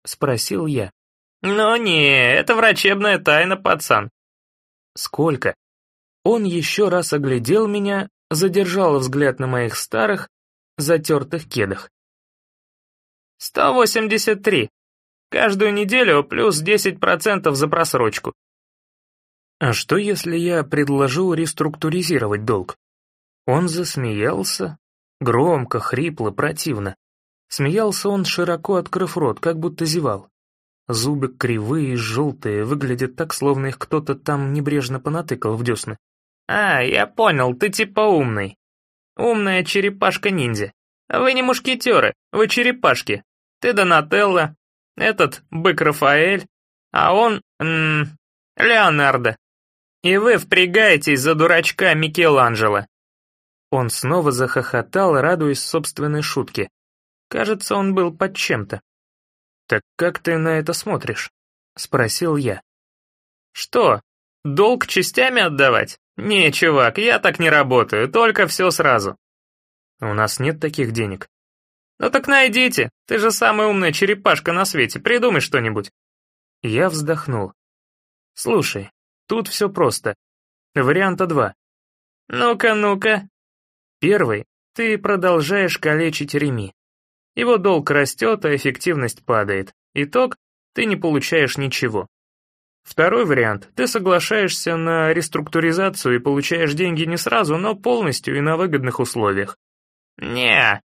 Спросил я. Ну не, это врачебная тайна, пацан. Сколько? Он еще раз оглядел меня, задержал взгляд на моих старых, затертых кедах. «Сто восемьдесят три. Каждую неделю плюс десять процентов за просрочку. А что, если я предложу реструктуризировать долг? Он засмеялся, громко, хрипло, противно. Смеялся он, широко открыв рот, как будто зевал. Зубы кривые, желтые, выглядят так, словно их кто-то там небрежно понатыкал в десны. «А, я понял, ты типа умный. Умная черепашка-ниндзя. Вы не мушкетеры, вы черепашки. Ты Донателло, этот бык Рафаэль, а он... М -м, Леонардо. И вы впрягаетесь за дурачка Микеланджело. Он снова захохотал, радуясь собственной шутке. Кажется, он был под чем-то. «Так как ты на это смотришь?» — спросил я. «Что, долг частями отдавать? Не, чувак, я так не работаю, только все сразу». «У нас нет таких денег». «Ну так найдите, ты же самая умная черепашка на свете, придумай что-нибудь». Я вздохнул. «Слушай, Тут все просто. Варианта два. Ну-ка, ну-ка. Первый. Ты продолжаешь калечить Реми. Его долг растет, а эффективность падает. Итог – ты не получаешь ничего. Второй вариант – ты соглашаешься на реструктуризацию и получаешь деньги не сразу, но полностью и на выгодных условиях. не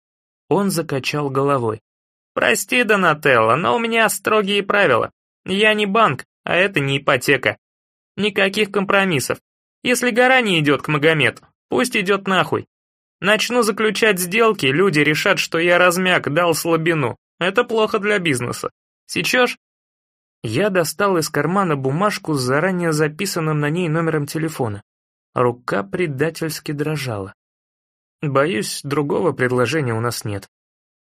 Он закачал головой. «Прости, Донателло, но у меня строгие правила. Я не банк, а это не ипотека. Никаких компромиссов. Если гора не идет к Магомету, пусть идет нахуй. Начну заключать сделки, люди решат, что я размяк, дал слабину. Это плохо для бизнеса. Сечешь? Я достал из кармана бумажку с заранее записанным на ней номером телефона. Рука предательски дрожала. Боюсь, другого предложения у нас нет.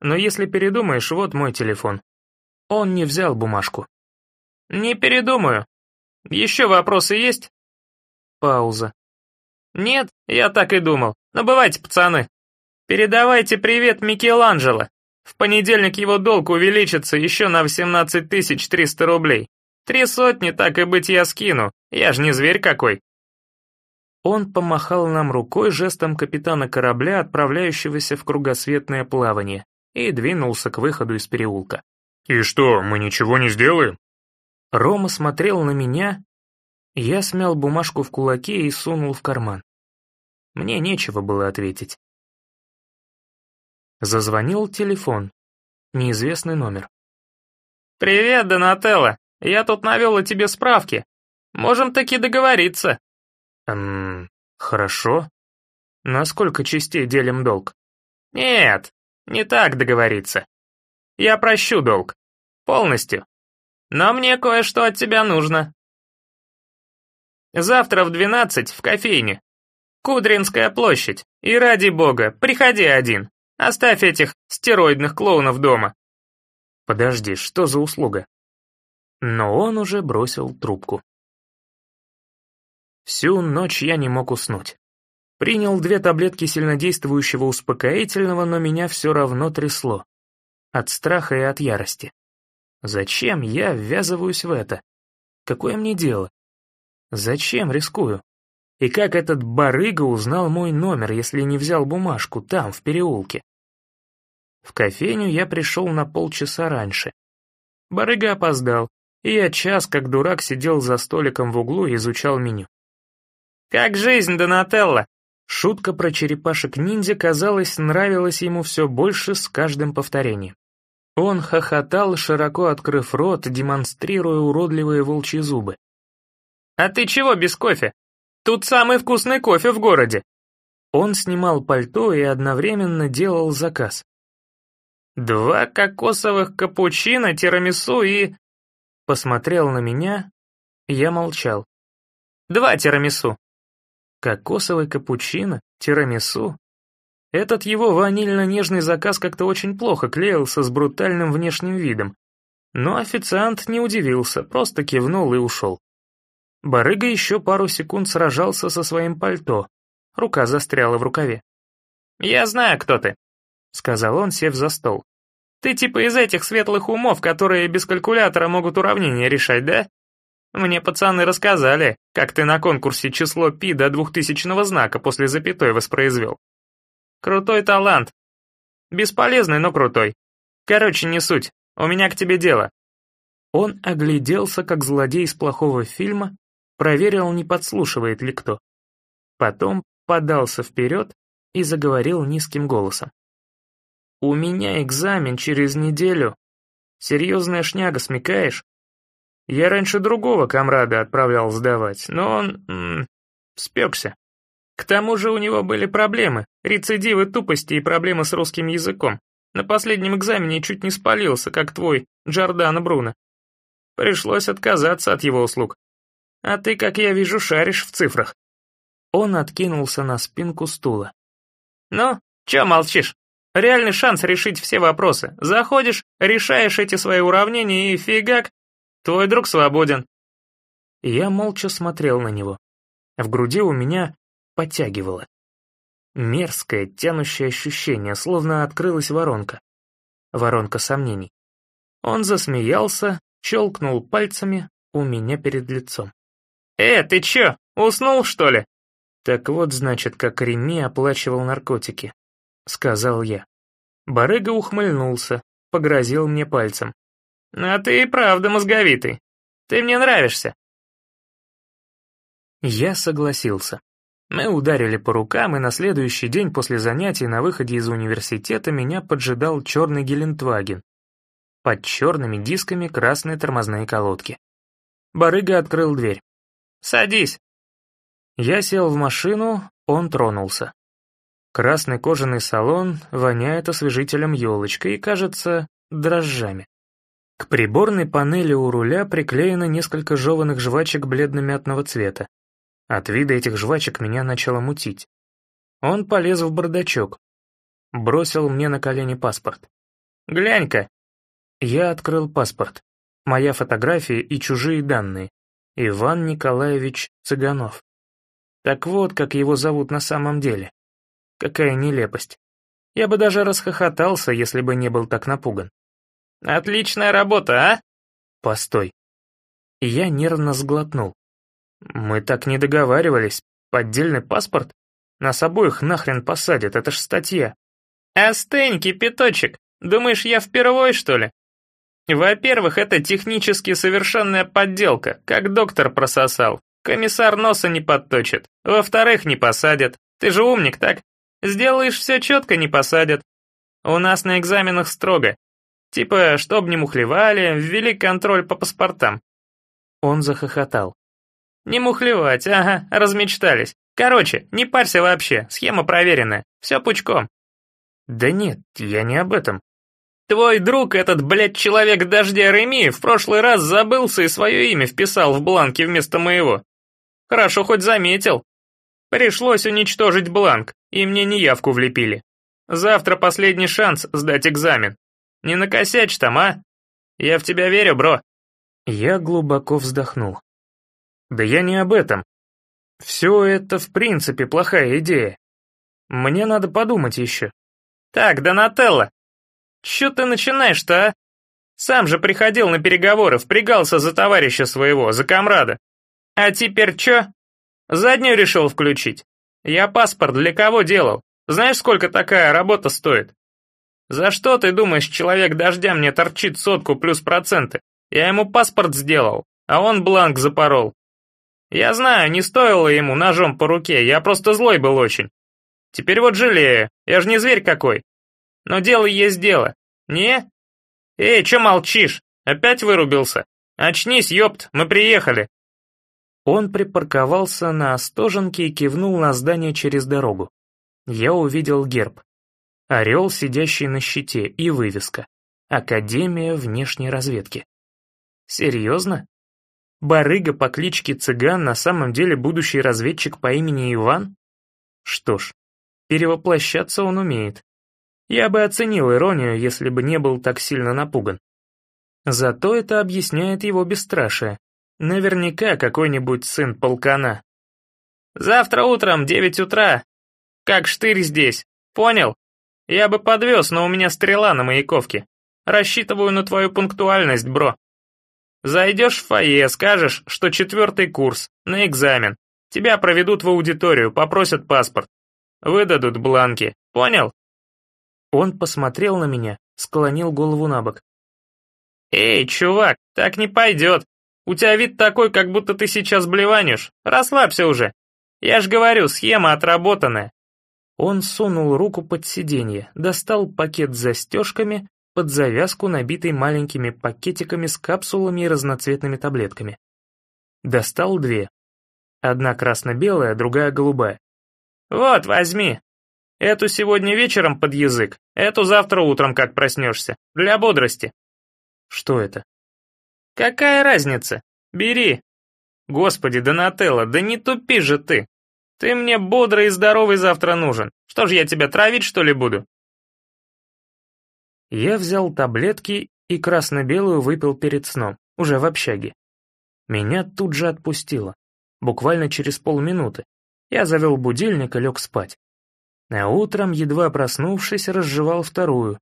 Но если передумаешь, вот мой телефон. Он не взял бумажку. Не передумаю, еще вопросы есть?» Пауза. «Нет, я так и думал. Но бывайте, пацаны. Передавайте привет Микеланджело. В понедельник его долг увеличится еще на 18 300 рублей. Три сотни, так и быть, я скину. Я же не зверь какой». Он помахал нам рукой жестом капитана корабля, отправляющегося в кругосветное плавание, и двинулся к выходу из переулка. «И что, мы ничего не сделаем?» Рома смотрел на меня, я смял бумажку в кулаке и сунул в карман. Мне нечего было ответить. Зазвонил телефон. Неизвестный номер. «Привет, Донателло. Я тут навел о тебе справки. Можем таки договориться». «Эм, хорошо. На сколько частей делим долг?» «Нет, не так договориться. Я прощу долг. Полностью. Но мне кое-что от тебя нужно. Завтра в двенадцать в кофейне. Кудринская площадь. И ради бога, приходи один. Оставь этих стероидных клоунов дома. Подожди, что за услуга? Но он уже бросил трубку. Всю ночь я не мог уснуть. Принял две таблетки сильнодействующего успокоительного, но меня все равно трясло. От страха и от ярости. Зачем я ввязываюсь в это? Какое мне дело? Зачем рискую? И как этот барыга узнал мой номер, если не взял бумажку там, в переулке? В кофейню я пришел на полчаса раньше. Барыга опоздал, и я час, как дурак, сидел за столиком в углу и изучал меню. «Как жизнь, Донателло?» Шутка про черепашек-ниндзя, казалось, нравилась ему все больше с каждым повторением. Он хохотал, широко открыв рот, демонстрируя уродливые волчьи зубы. «А ты чего без кофе? Тут самый вкусный кофе в городе!» Он снимал пальто и одновременно делал заказ. «Два кокосовых капучино, тирамису и...» Посмотрел на меня, я молчал. «Два тирамису». Кокосовый капучино, тирамису. Этот его ванильно-нежный заказ как-то очень плохо клеился с брутальным внешним видом. Но официант не удивился, просто кивнул и ушел. Барыга еще пару секунд сражался со своим пальто. Рука застряла в рукаве. «Я знаю, кто ты», — сказал он, сев за стол. «Ты типа из этих светлых умов, которые без калькулятора могут уравнения решать, да? Мне пацаны рассказали, как ты на конкурсе число пи до двухтысячного знака после запятой воспроизвел. Крутой талант. Бесполезный, но крутой. Короче, не суть, у меня к тебе дело». Он огляделся, как злодей из плохого фильма, проверил, не подслушивает ли кто. Потом подался вперед и заговорил низким голосом. «У меня экзамен через неделю. Серьезная шняга, смекаешь? Я раньше другого комрада отправлял сдавать, но он... Спекся. К тому же у него были проблемы, рецидивы тупости и проблемы с русским языком. На последнем экзамене чуть не спалился, как твой Джордано Бруно. Пришлось отказаться от его услуг. А ты, как я вижу, шаришь в цифрах». Он откинулся на спинку стула. «Ну, чё молчишь? Реальный шанс решить все вопросы. Заходишь, решаешь эти свои уравнения и фигак, твой друг свободен». Я молча смотрел на него. В груди у меня подтягивало. Мерзкое, тянущее ощущение, словно открылась воронка. Воронка сомнений. Он засмеялся, щелкнул пальцами у меня перед лицом. «Э, ты чё, уснул, что ли?» «Так вот, значит, как Реми оплачивал наркотики», — сказал я. Барыга ухмыльнулся, погрозил мне пальцем. «А ты и правда мозговитый. Ты мне нравишься». Я согласился. Мы ударили по рукам, и на следующий день после занятий на выходе из университета меня поджидал черный Гелендваген. Под черными дисками красные тормозные колодки. Барыга открыл дверь. Садись». Я сел в машину, он тронулся. Красный кожаный салон воняет освежителем елочкой и, кажется, дрожжами. К приборной панели у руля приклеено несколько жеванных жвачек бледно-мятного цвета. От вида этих жвачек меня начало мутить. Он полез в бардачок. Бросил мне на колени паспорт. «Глянь-ка!» Я открыл паспорт. Моя фотография и чужие данные. Иван Николаевич Цыганов. Так вот, как его зовут на самом деле. Какая нелепость. Я бы даже расхохотался, если бы не был так напуган. «Отличная работа, а?» «Постой». Я нервно сглотнул. «Мы так не договаривались. Поддельный паспорт? Нас обоих нахрен посадят, это ж статья». «Остынь, кипяточек. Думаешь, я впервой, что ли?» Во-первых, это технически совершенная подделка, как доктор прососал. Комиссар носа не подточит. Во-вторых, не посадят. Ты же умник, так? Сделаешь все четко, не посадят. У нас на экзаменах строго. Типа, чтоб не мухлевали, ввели контроль по паспортам. Он захохотал. Не мухлевать, ага, размечтались. Короче, не парься вообще, схема проверенная, все пучком. Да нет, я не об этом. Твой друг, этот, блядь, человек дождя Реми, в прошлый раз забылся и свое имя вписал в бланке вместо моего. Хорошо хоть заметил. Пришлось уничтожить бланк, и мне неявку влепили. Завтра последний шанс сдать экзамен. Не накосячь там, а? Я в тебя верю, бро. Я глубоко вздохнул. Да я не об этом. Все это в принципе плохая идея. Мне надо подумать еще. Так, Донателло, что ты начинаешь-то, а? Сам же приходил на переговоры, впрягался за товарища своего, за комрада. А теперь чё? Заднюю решил включить. Я паспорт для кого делал? Знаешь, сколько такая работа стоит? За что, ты думаешь, человек дождя мне торчит сотку плюс проценты? Я ему паспорт сделал, а он бланк запорол. Я знаю, не стоило ему ножом по руке, я просто злой был очень. Теперь вот жалею, я же не зверь какой. Но дело есть дело. Не? Эй, чё молчишь? Опять вырубился? Очнись, ёпт, мы приехали. Он припарковался на Остоженке и кивнул на здание через дорогу. Я увидел герб. Орел, сидящий на щите, и вывеска. Академия внешней разведки. Серьезно? Барыга по кличке Цыган на самом деле будущий разведчик по имени Иван? Что ж, перевоплощаться он умеет. Я бы оценил иронию, если бы не был так сильно напуган. Зато это объясняет его бесстрашие. Наверняка какой-нибудь сын полкана. «Завтра утром, девять утра. Как штырь здесь, понял? Я бы подвез, но у меня стрела на маяковке. Рассчитываю на твою пунктуальность, бро. Зайдешь в фойе, скажешь, что четвертый курс, на экзамен. Тебя проведут в аудиторию, попросят паспорт. Выдадут бланки, понял?» Он посмотрел на меня, склонил голову на бок. «Эй, чувак, так не пойдет. У тебя вид такой, как будто ты сейчас блеванешь. Расслабься уже. Я ж говорю, схема отработанная». Он сунул руку под сиденье, достал пакет с застежками, под завязку, набитый маленькими пакетиками с капсулами и разноцветными таблетками. Достал две. Одна красно-белая, другая голубая. «Вот, возьми. Эту сегодня вечером под язык, эту завтра утром, как проснешься. Для бодрости». «Что это?» «Какая разница? Бери». «Господи, Донателло, да не тупи же ты. Ты мне бодрый и здоровый завтра нужен. Что ж я тебя травить, что ли, буду?» Я взял таблетки и красно-белую выпил перед сном, уже в общаге. Меня тут же отпустило. Буквально через полминуты. Я завел будильник и лег спать. А утром, едва проснувшись, разжевал вторую.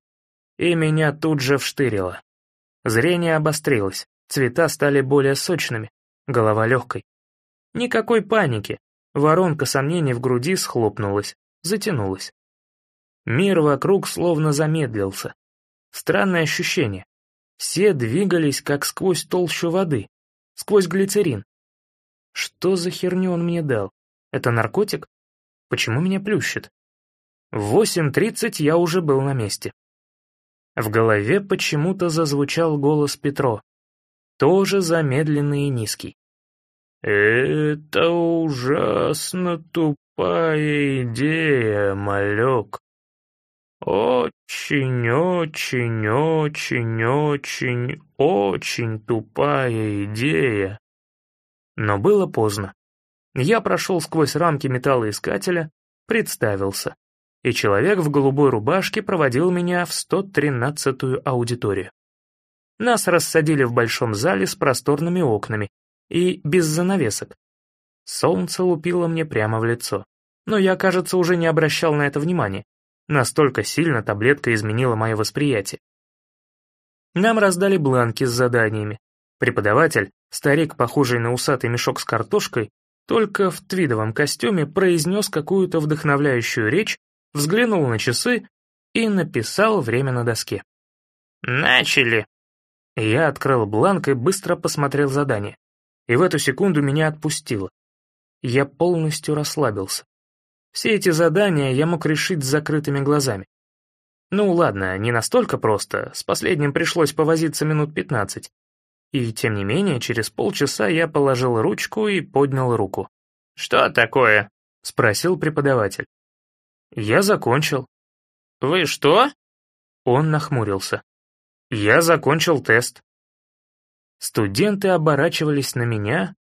И меня тут же вштырило. Зрение обострилось. Цвета стали более сочными, голова легкой. Никакой паники, воронка сомнений в груди схлопнулась, затянулась. Мир вокруг словно замедлился. Странное ощущение. Все двигались как сквозь толщу воды, сквозь глицерин. Что за херню он мне дал? Это наркотик? Почему меня плющит? В 8.30 я уже был на месте. В голове почему-то зазвучал голос Петро тоже замедленный и низкий. «Это ужасно тупая идея, малек. Очень-очень-очень-очень тупая идея». Но было поздно. Я прошел сквозь рамки металлоискателя, представился, и человек в голубой рубашке проводил меня в 113-ю аудиторию. Нас рассадили в большом зале с просторными окнами и без занавесок. Солнце лупило мне прямо в лицо. Но я, кажется, уже не обращал на это внимания. Настолько сильно таблетка изменила мое восприятие. Нам раздали бланки с заданиями. Преподаватель, старик, похожий на усатый мешок с картошкой, только в твидовом костюме произнес какую-то вдохновляющую речь, взглянул на часы и написал время на доске. «Начали!» Я открыл бланк и быстро посмотрел задание. И в эту секунду меня отпустило. Я полностью расслабился. Все эти задания я мог решить с закрытыми глазами. Ну ладно, не настолько просто, с последним пришлось повозиться минут пятнадцать. И тем не менее, через полчаса я положил ручку и поднял руку. «Что такое?» — спросил преподаватель. «Я закончил». «Вы что?» Он нахмурился. Я закончил тест. Студенты оборачивались на меня.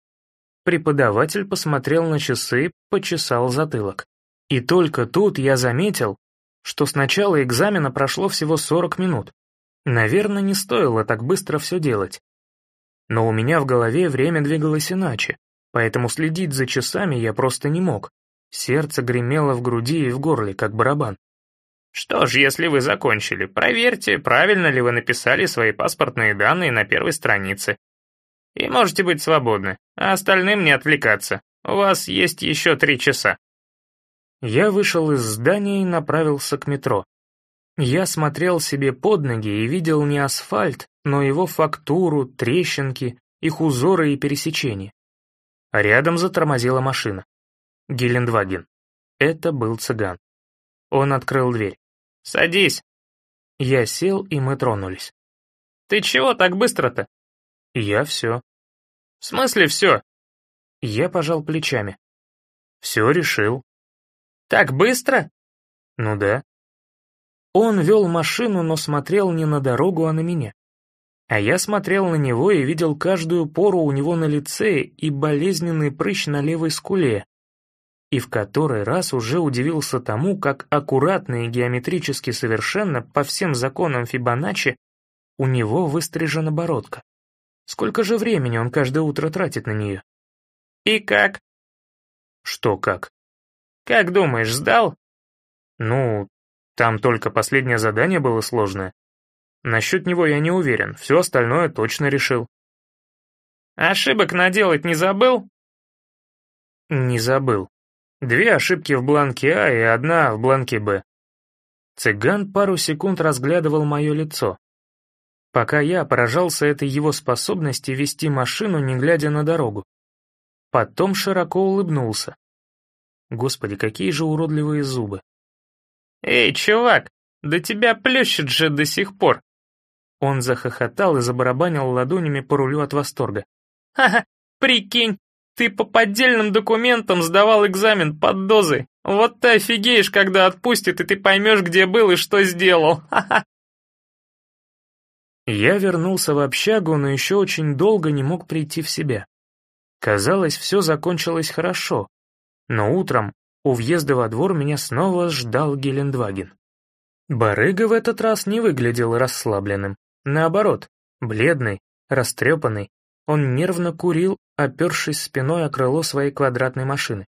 Преподаватель посмотрел на часы, почесал затылок. И только тут я заметил, что с начала экзамена прошло всего 40 минут. Наверное, не стоило так быстро все делать. Но у меня в голове время двигалось иначе. Поэтому следить за часами я просто не мог. Сердце гремело в груди и в горле, как барабан. «Что ж, если вы закончили, проверьте, правильно ли вы написали свои паспортные данные на первой странице. И можете быть свободны, а остальным не отвлекаться. У вас есть еще три часа». Я вышел из здания и направился к метро. Я смотрел себе под ноги и видел не асфальт, но его фактуру, трещинки, их узоры и пересечения. А рядом затормозила машина. Гелендваген. Это был цыган. Он открыл дверь. «Садись». Я сел, и мы тронулись. «Ты чего так быстро-то?» «Я все». «В смысле все?» Я пожал плечами. «Все решил». «Так быстро?» «Ну да». Он вел машину, но смотрел не на дорогу, а на меня. А я смотрел на него и видел каждую пору у него на лице и болезненный прыщ на левой скуле. И в который раз уже удивился тому, как аккуратно и геометрически совершенно по всем законам Фибоначчи у него выстрижена бородка. Сколько же времени он каждое утро тратит на нее? «И как?» «Что как?» «Как думаешь, сдал?» «Ну, там только последнее задание было сложное. Насчет него я не уверен, все остальное точно решил». «Ошибок наделать не забыл?» «Не забыл. Две ошибки в бланке А и одна в бланке Б». Цыган пару секунд разглядывал мое лицо, пока я поражался этой его способности вести машину, не глядя на дорогу. Потом широко улыбнулся. Господи, какие же уродливые зубы. «Эй, чувак, да тебя плющит же до сих пор!» Он захохотал и забарабанил ладонями по рулю от восторга. «Ха-ха, прикинь, ты по поддельным документам сдавал экзамен под дозой. Вот ты офигеешь, когда отпустят, и ты поймешь, где был и что сделал. Ха-ха!» Я вернулся в общагу, но еще очень долго не мог прийти в себя. Казалось, все закончилось хорошо, но утром у въезда во двор меня снова ждал Гелендваген. Барыга в этот раз не выглядел расслабленным. Наоборот, бледный, растрепанный, он нервно курил, опершись спиной о крыло своей квадратной машины.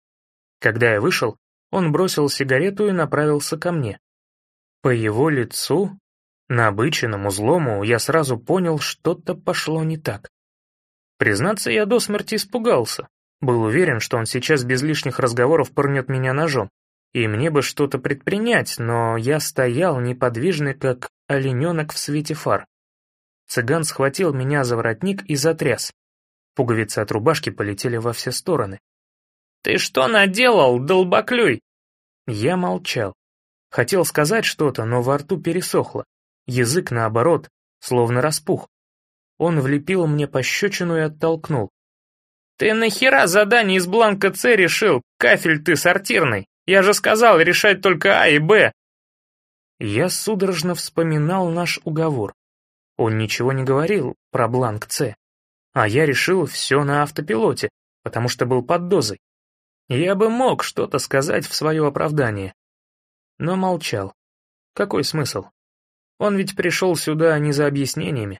Когда я вышел, он бросил сигарету и направился ко мне. По его лицу, набыченному, злому, я сразу понял, что-то пошло не так. Признаться, я до смерти испугался. Был уверен, что он сейчас без лишних разговоров пырнет меня ножом. И мне бы что-то предпринять, но я стоял неподвижный, как олененок в свете фар. Цыган схватил меня за воротник и затряс. Пуговицы от рубашки полетели во все стороны. «Ты что наделал, долбоклюй?» Я молчал. Хотел сказать что-то, но во рту пересохло. Язык, наоборот, словно распух. Он влепил мне пощечину и оттолкнул. «Ты нахера задание из бланка С решил? Кафель ты сортирный. Я же сказал решать только А и Б». Я судорожно вспоминал наш уговор. Он ничего не говорил про бланк С. А я решил все на автопилоте, потому что был под дозой. Я бы мог что-то сказать в свое оправдание. Но молчал. Какой смысл? Он ведь пришел сюда не за объяснениями.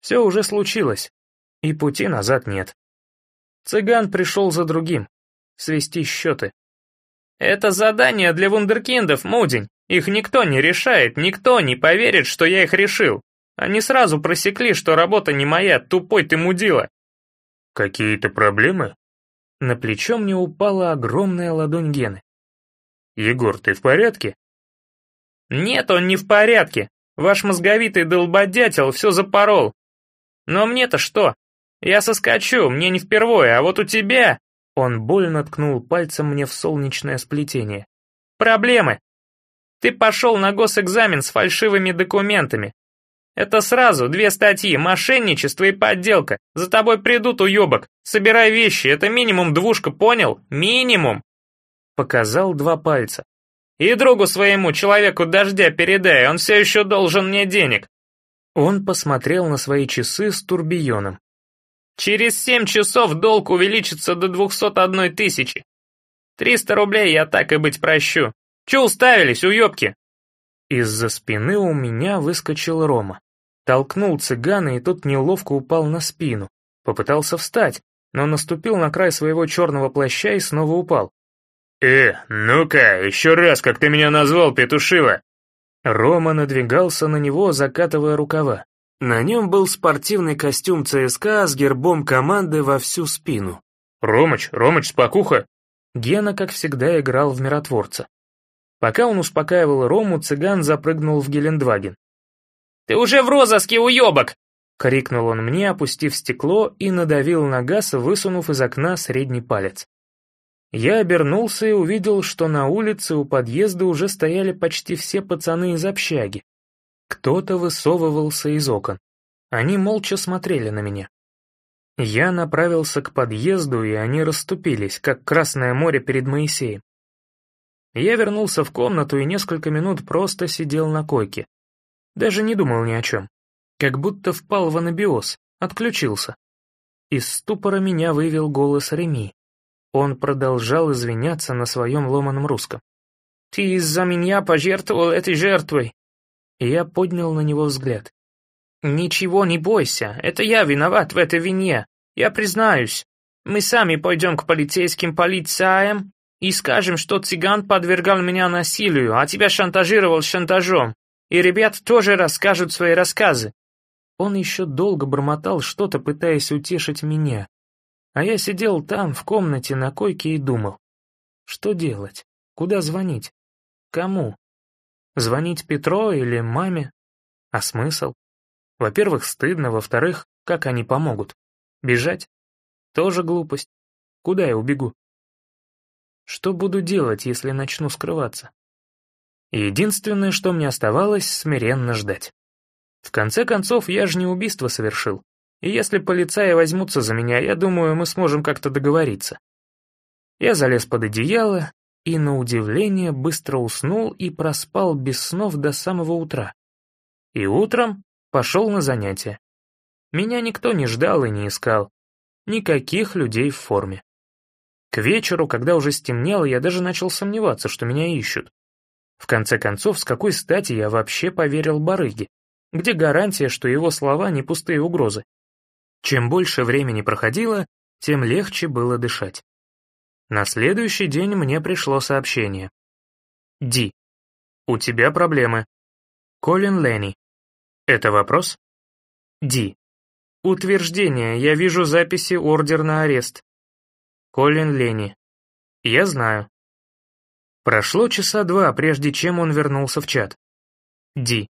Все уже случилось, и пути назад нет. Цыган пришел за другим, свести счеты. «Это задание для вундеркиндов, Мудень. Их никто не решает, никто не поверит, что я их решил. Они сразу просекли, что работа не моя, тупой ты мудила». «Какие-то проблемы?» На плечо мне упала огромная ладонь Гены. «Егор, ты в порядке?» «Нет, он не в порядке. Ваш мозговитый долбодятел все запорол. Но мне-то что? Я соскочу, мне не впервые, а вот у тебя...» Он больно ткнул пальцем мне в солнечное сплетение. «Проблемы. Ты пошел на госэкзамен с фальшивыми документами. Это сразу две статьи, мошенничество и подделка. За тобой придут, уебок. Собирай вещи, это минимум двушка, понял? Минимум!» Показал два пальца. «И другу своему, человеку дождя, передай, он все еще должен мне денег. Он посмотрел на свои часы с турбионом. «Через семь часов долг увеличится до двухсот одной тысячи. Триста рублей я так и быть прощу. Че уставились, уебки?» Из-за спины у меня выскочил Рома. Толкнул цыгана, и тот неловко упал на спину. Попытался встать, но наступил на край своего черного плаща и снова упал. «Э, ну-ка, еще раз, как ты меня назвал, петушила!» Рома надвигался на него, закатывая рукава. На нем был спортивный костюм ЦСКА с гербом команды во всю спину. «Ромыч, Ромыч, спокуха!» Гена, как всегда, играл в миротворца. Пока он успокаивал Рому, цыган запрыгнул в Гелендваген. «Ты уже в розыске, уебок!» — крикнул он мне, опустив стекло и надавил на газ, высунув из окна средний палец. Я обернулся и увидел, что на улице у подъезда уже стояли почти все пацаны из общаги. Кто-то высовывался из окон. Они молча смотрели на меня. Я направился к подъезду, и они расступились, как Красное море перед Моисеем. Я вернулся в комнату и несколько минут просто сидел на койке. Даже не думал ни о чем. Как будто впал в анабиоз, отключился. Из ступора меня вывел голос Реми. Он продолжал извиняться на своем ломаном русском. «Ты из-за меня пожертвовал этой жертвой!» Я поднял на него взгляд. «Ничего не бойся, это я виноват в этой вине, я признаюсь. Мы сами пойдем к полицейским полицаям и скажем, что цыган подвергал меня насилию, а тебя шантажировал шантажом, и ребят тоже расскажут свои рассказы». Он еще долго бормотал что-то, пытаясь утешить меня, а я сидел там, в комнате, на койке и думал. Что делать? Куда звонить? Кому? Звонить Петро или маме? А смысл? Во-первых, стыдно, во-вторых, как они помогут? Бежать? Тоже глупость. Куда я убегу? Что буду делать, если начну скрываться? Единственное, что мне оставалось, смиренно ждать. В конце концов, я же не убийство совершил. И если полицаи возьмутся за меня, я думаю, мы сможем как-то договориться. Я залез под одеяло и, на удивление, быстро уснул и проспал без снов до самого утра. И утром пошел на занятия. Меня никто не ждал и не искал. Никаких людей в форме. К вечеру, когда уже стемнело, я даже начал сомневаться, что меня ищут. В конце концов, с какой стати я вообще поверил барыге? Где гарантия, что его слова не пустые угрозы? Чем больше времени проходило, тем легче было дышать. На следующий день мне пришло сообщение. Ди. У тебя проблемы. Колин Ленни. Это вопрос? Ди. Утверждение. Я вижу записи ордер на арест. Колин Ленни. Я знаю. Прошло часа два, прежде чем он вернулся в чат. Ди.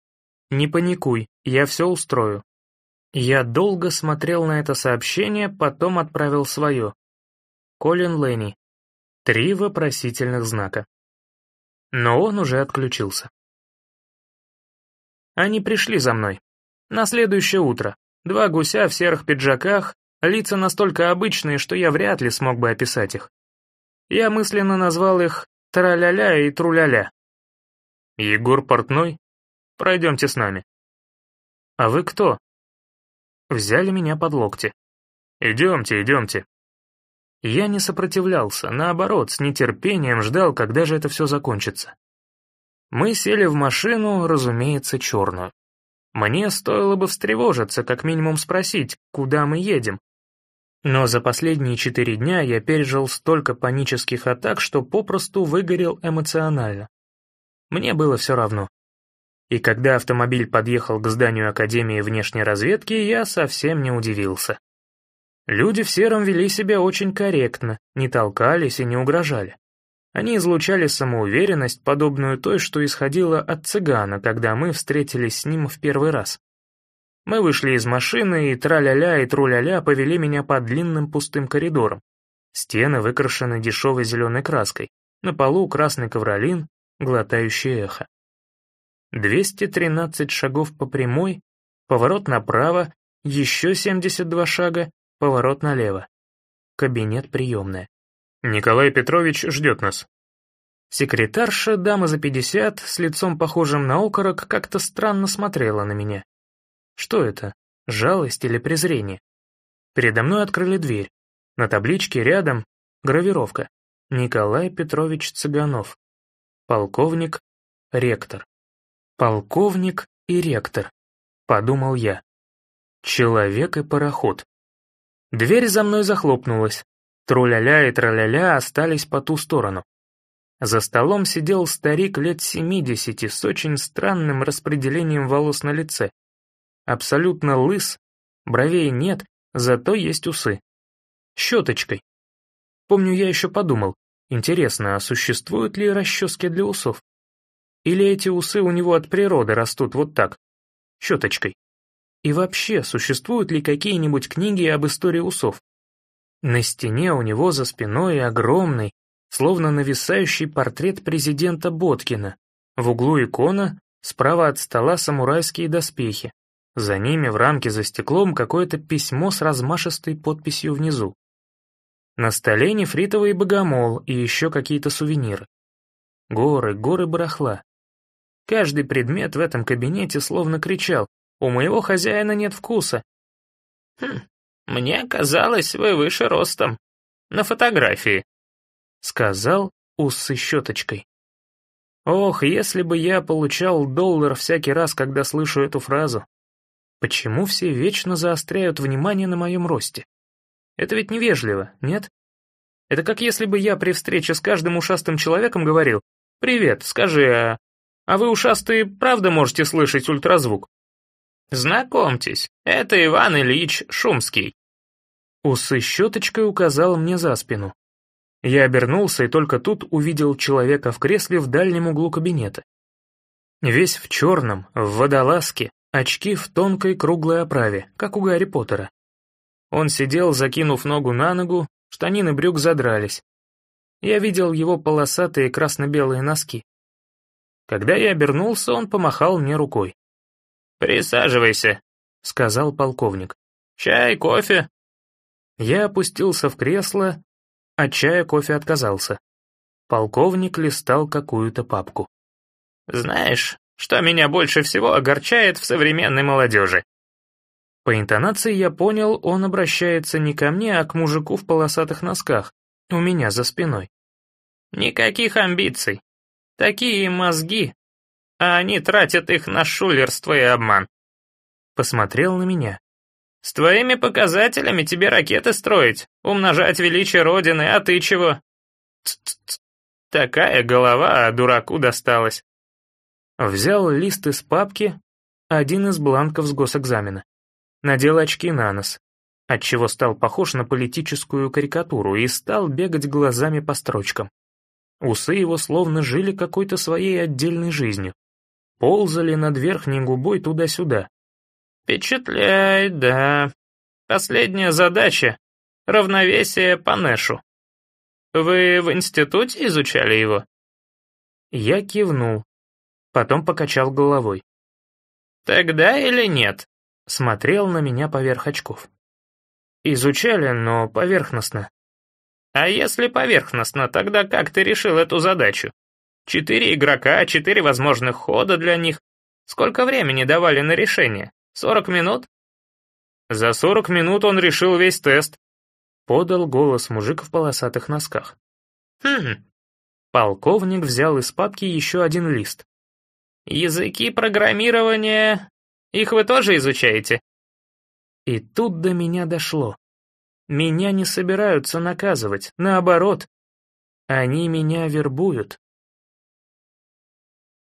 Не паникуй, я все устрою. Я долго смотрел на это сообщение, потом отправил свое. Колин Ленни. Три вопросительных знака. Но он уже отключился. Они пришли за мной. На следующее утро. Два гуся в серых пиджаках, лица настолько обычные, что я вряд ли смог бы описать их. Я мысленно назвал их «Траля-ля» и «Труля-ля». «Егор Портной? Пройдемте с нами». «А вы кто?» Взяли меня под локти. «Идемте, идемте». Я не сопротивлялся, наоборот, с нетерпением ждал, когда же это все закончится. Мы сели в машину, разумеется, черную. Мне стоило бы встревожиться, как минимум спросить, куда мы едем. Но за последние четыре дня я пережил столько панических атак, что попросту выгорел эмоционально. Мне было все равно. И когда автомобиль подъехал к зданию Академии внешней разведки, я совсем не удивился. Люди в сером вели себя очень корректно, не толкались и не угрожали. Они излучали самоуверенность, подобную той, что исходила от цыгана, когда мы встретились с ним в первый раз. Мы вышли из машины, и тра-ля-ля и тру-ля-ля повели меня по длинным пустым коридорам. Стены выкрашены дешевой зеленой краской, на полу красный ковролин, глотающий эхо. 213 шагов по прямой, поворот направо, еще 72 шага, поворот налево. Кабинет приемная. Николай Петрович ждет нас. Секретарша, дама за 50, с лицом похожим на окорок, как-то странно смотрела на меня. Что это, жалость или презрение? Передо мной открыли дверь. На табличке рядом гравировка. Николай Петрович Цыганов. Полковник, ректор. Полковник и ректор, подумал я. Человек и пароход. Дверь за мной захлопнулась. Труляля и траляля остались по ту сторону. За столом сидел старик лет семидесяти с очень странным распределением волос на лице. Абсолютно лыс, бровей нет, зато есть усы. Щеточкой. Помню, я еще подумал, интересно, а существуют ли расчески для усов? Или эти усы у него от природы растут вот так, щеточкой? И вообще, существуют ли какие-нибудь книги об истории усов? На стене у него за спиной огромный, словно нависающий портрет президента Боткина. В углу икона, справа от стола самурайские доспехи. За ними в рамке за стеклом какое-то письмо с размашистой подписью внизу. На столе нефритовый богомол и еще какие-то сувениры. Горы, горы барахла. Каждый предмет в этом кабинете словно кричал «У моего хозяина нет вкуса». «Хм, мне казалось, вы выше ростом. На фотографии», — сказал усы щеточкой. Ох, если бы я получал доллар всякий раз, когда слышу эту фразу. Почему все вечно заостряют внимание на моем росте? Это ведь невежливо, нет? Это как если бы я при встрече с каждым ушастым человеком говорил «Привет, скажи, а, а вы, ушастые, правда можете слышать ультразвук?» «Знакомьтесь, это Иван Ильич Шумский». Усы щеточкой указал мне за спину. Я обернулся и только тут увидел человека в кресле в дальнем углу кабинета. Весь в черном, в водолазке, очки в тонкой круглой оправе, как у Гарри Поттера. Он сидел, закинув ногу на ногу, штанины брюк задрались. Я видел его полосатые красно-белые носки. Когда я обернулся, он помахал мне рукой. «Присаживайся», — сказал полковник. «Чай, кофе?» Я опустился в кресло, от чая кофе отказался. Полковник листал какую-то папку. «Знаешь, что меня больше всего огорчает в современной молодежи?» По интонации я понял, он обращается не ко мне, а к мужику в полосатых носках, у меня за спиной. Никаких амбиций. Такие мозги, а они тратят их на шулерство и обман. Посмотрел на меня. С твоими показателями тебе ракеты строить, умножать величие Родины, а ты чего? Ц -ц -ц. Такая голова, а дураку досталась. Взял лист из папки, один из бланков с госэкзамена надел очки на нос, отчего стал похож на политическую карикатуру и стал бегать глазами по строчкам. Усы его словно жили какой-то своей отдельной жизнью. Ползали над верхней губой туда-сюда. «Впечатляет, да. Последняя задача — равновесие по Нэшу. Вы в институте изучали его?» Я кивнул, потом покачал головой. «Тогда или нет?» смотрел на меня поверх очков. Изучали, но поверхностно. А если поверхностно, тогда как ты решил эту задачу? Четыре игрока, четыре возможных хода для них. Сколько времени давали на решение? Сорок минут? За сорок минут он решил весь тест. Подал голос мужик в полосатых носках. Хм. Полковник взял из папки еще один лист. Языки программирования их вы тоже изучаете?» И тут до меня дошло. Меня не собираются наказывать, наоборот. Они меня вербуют.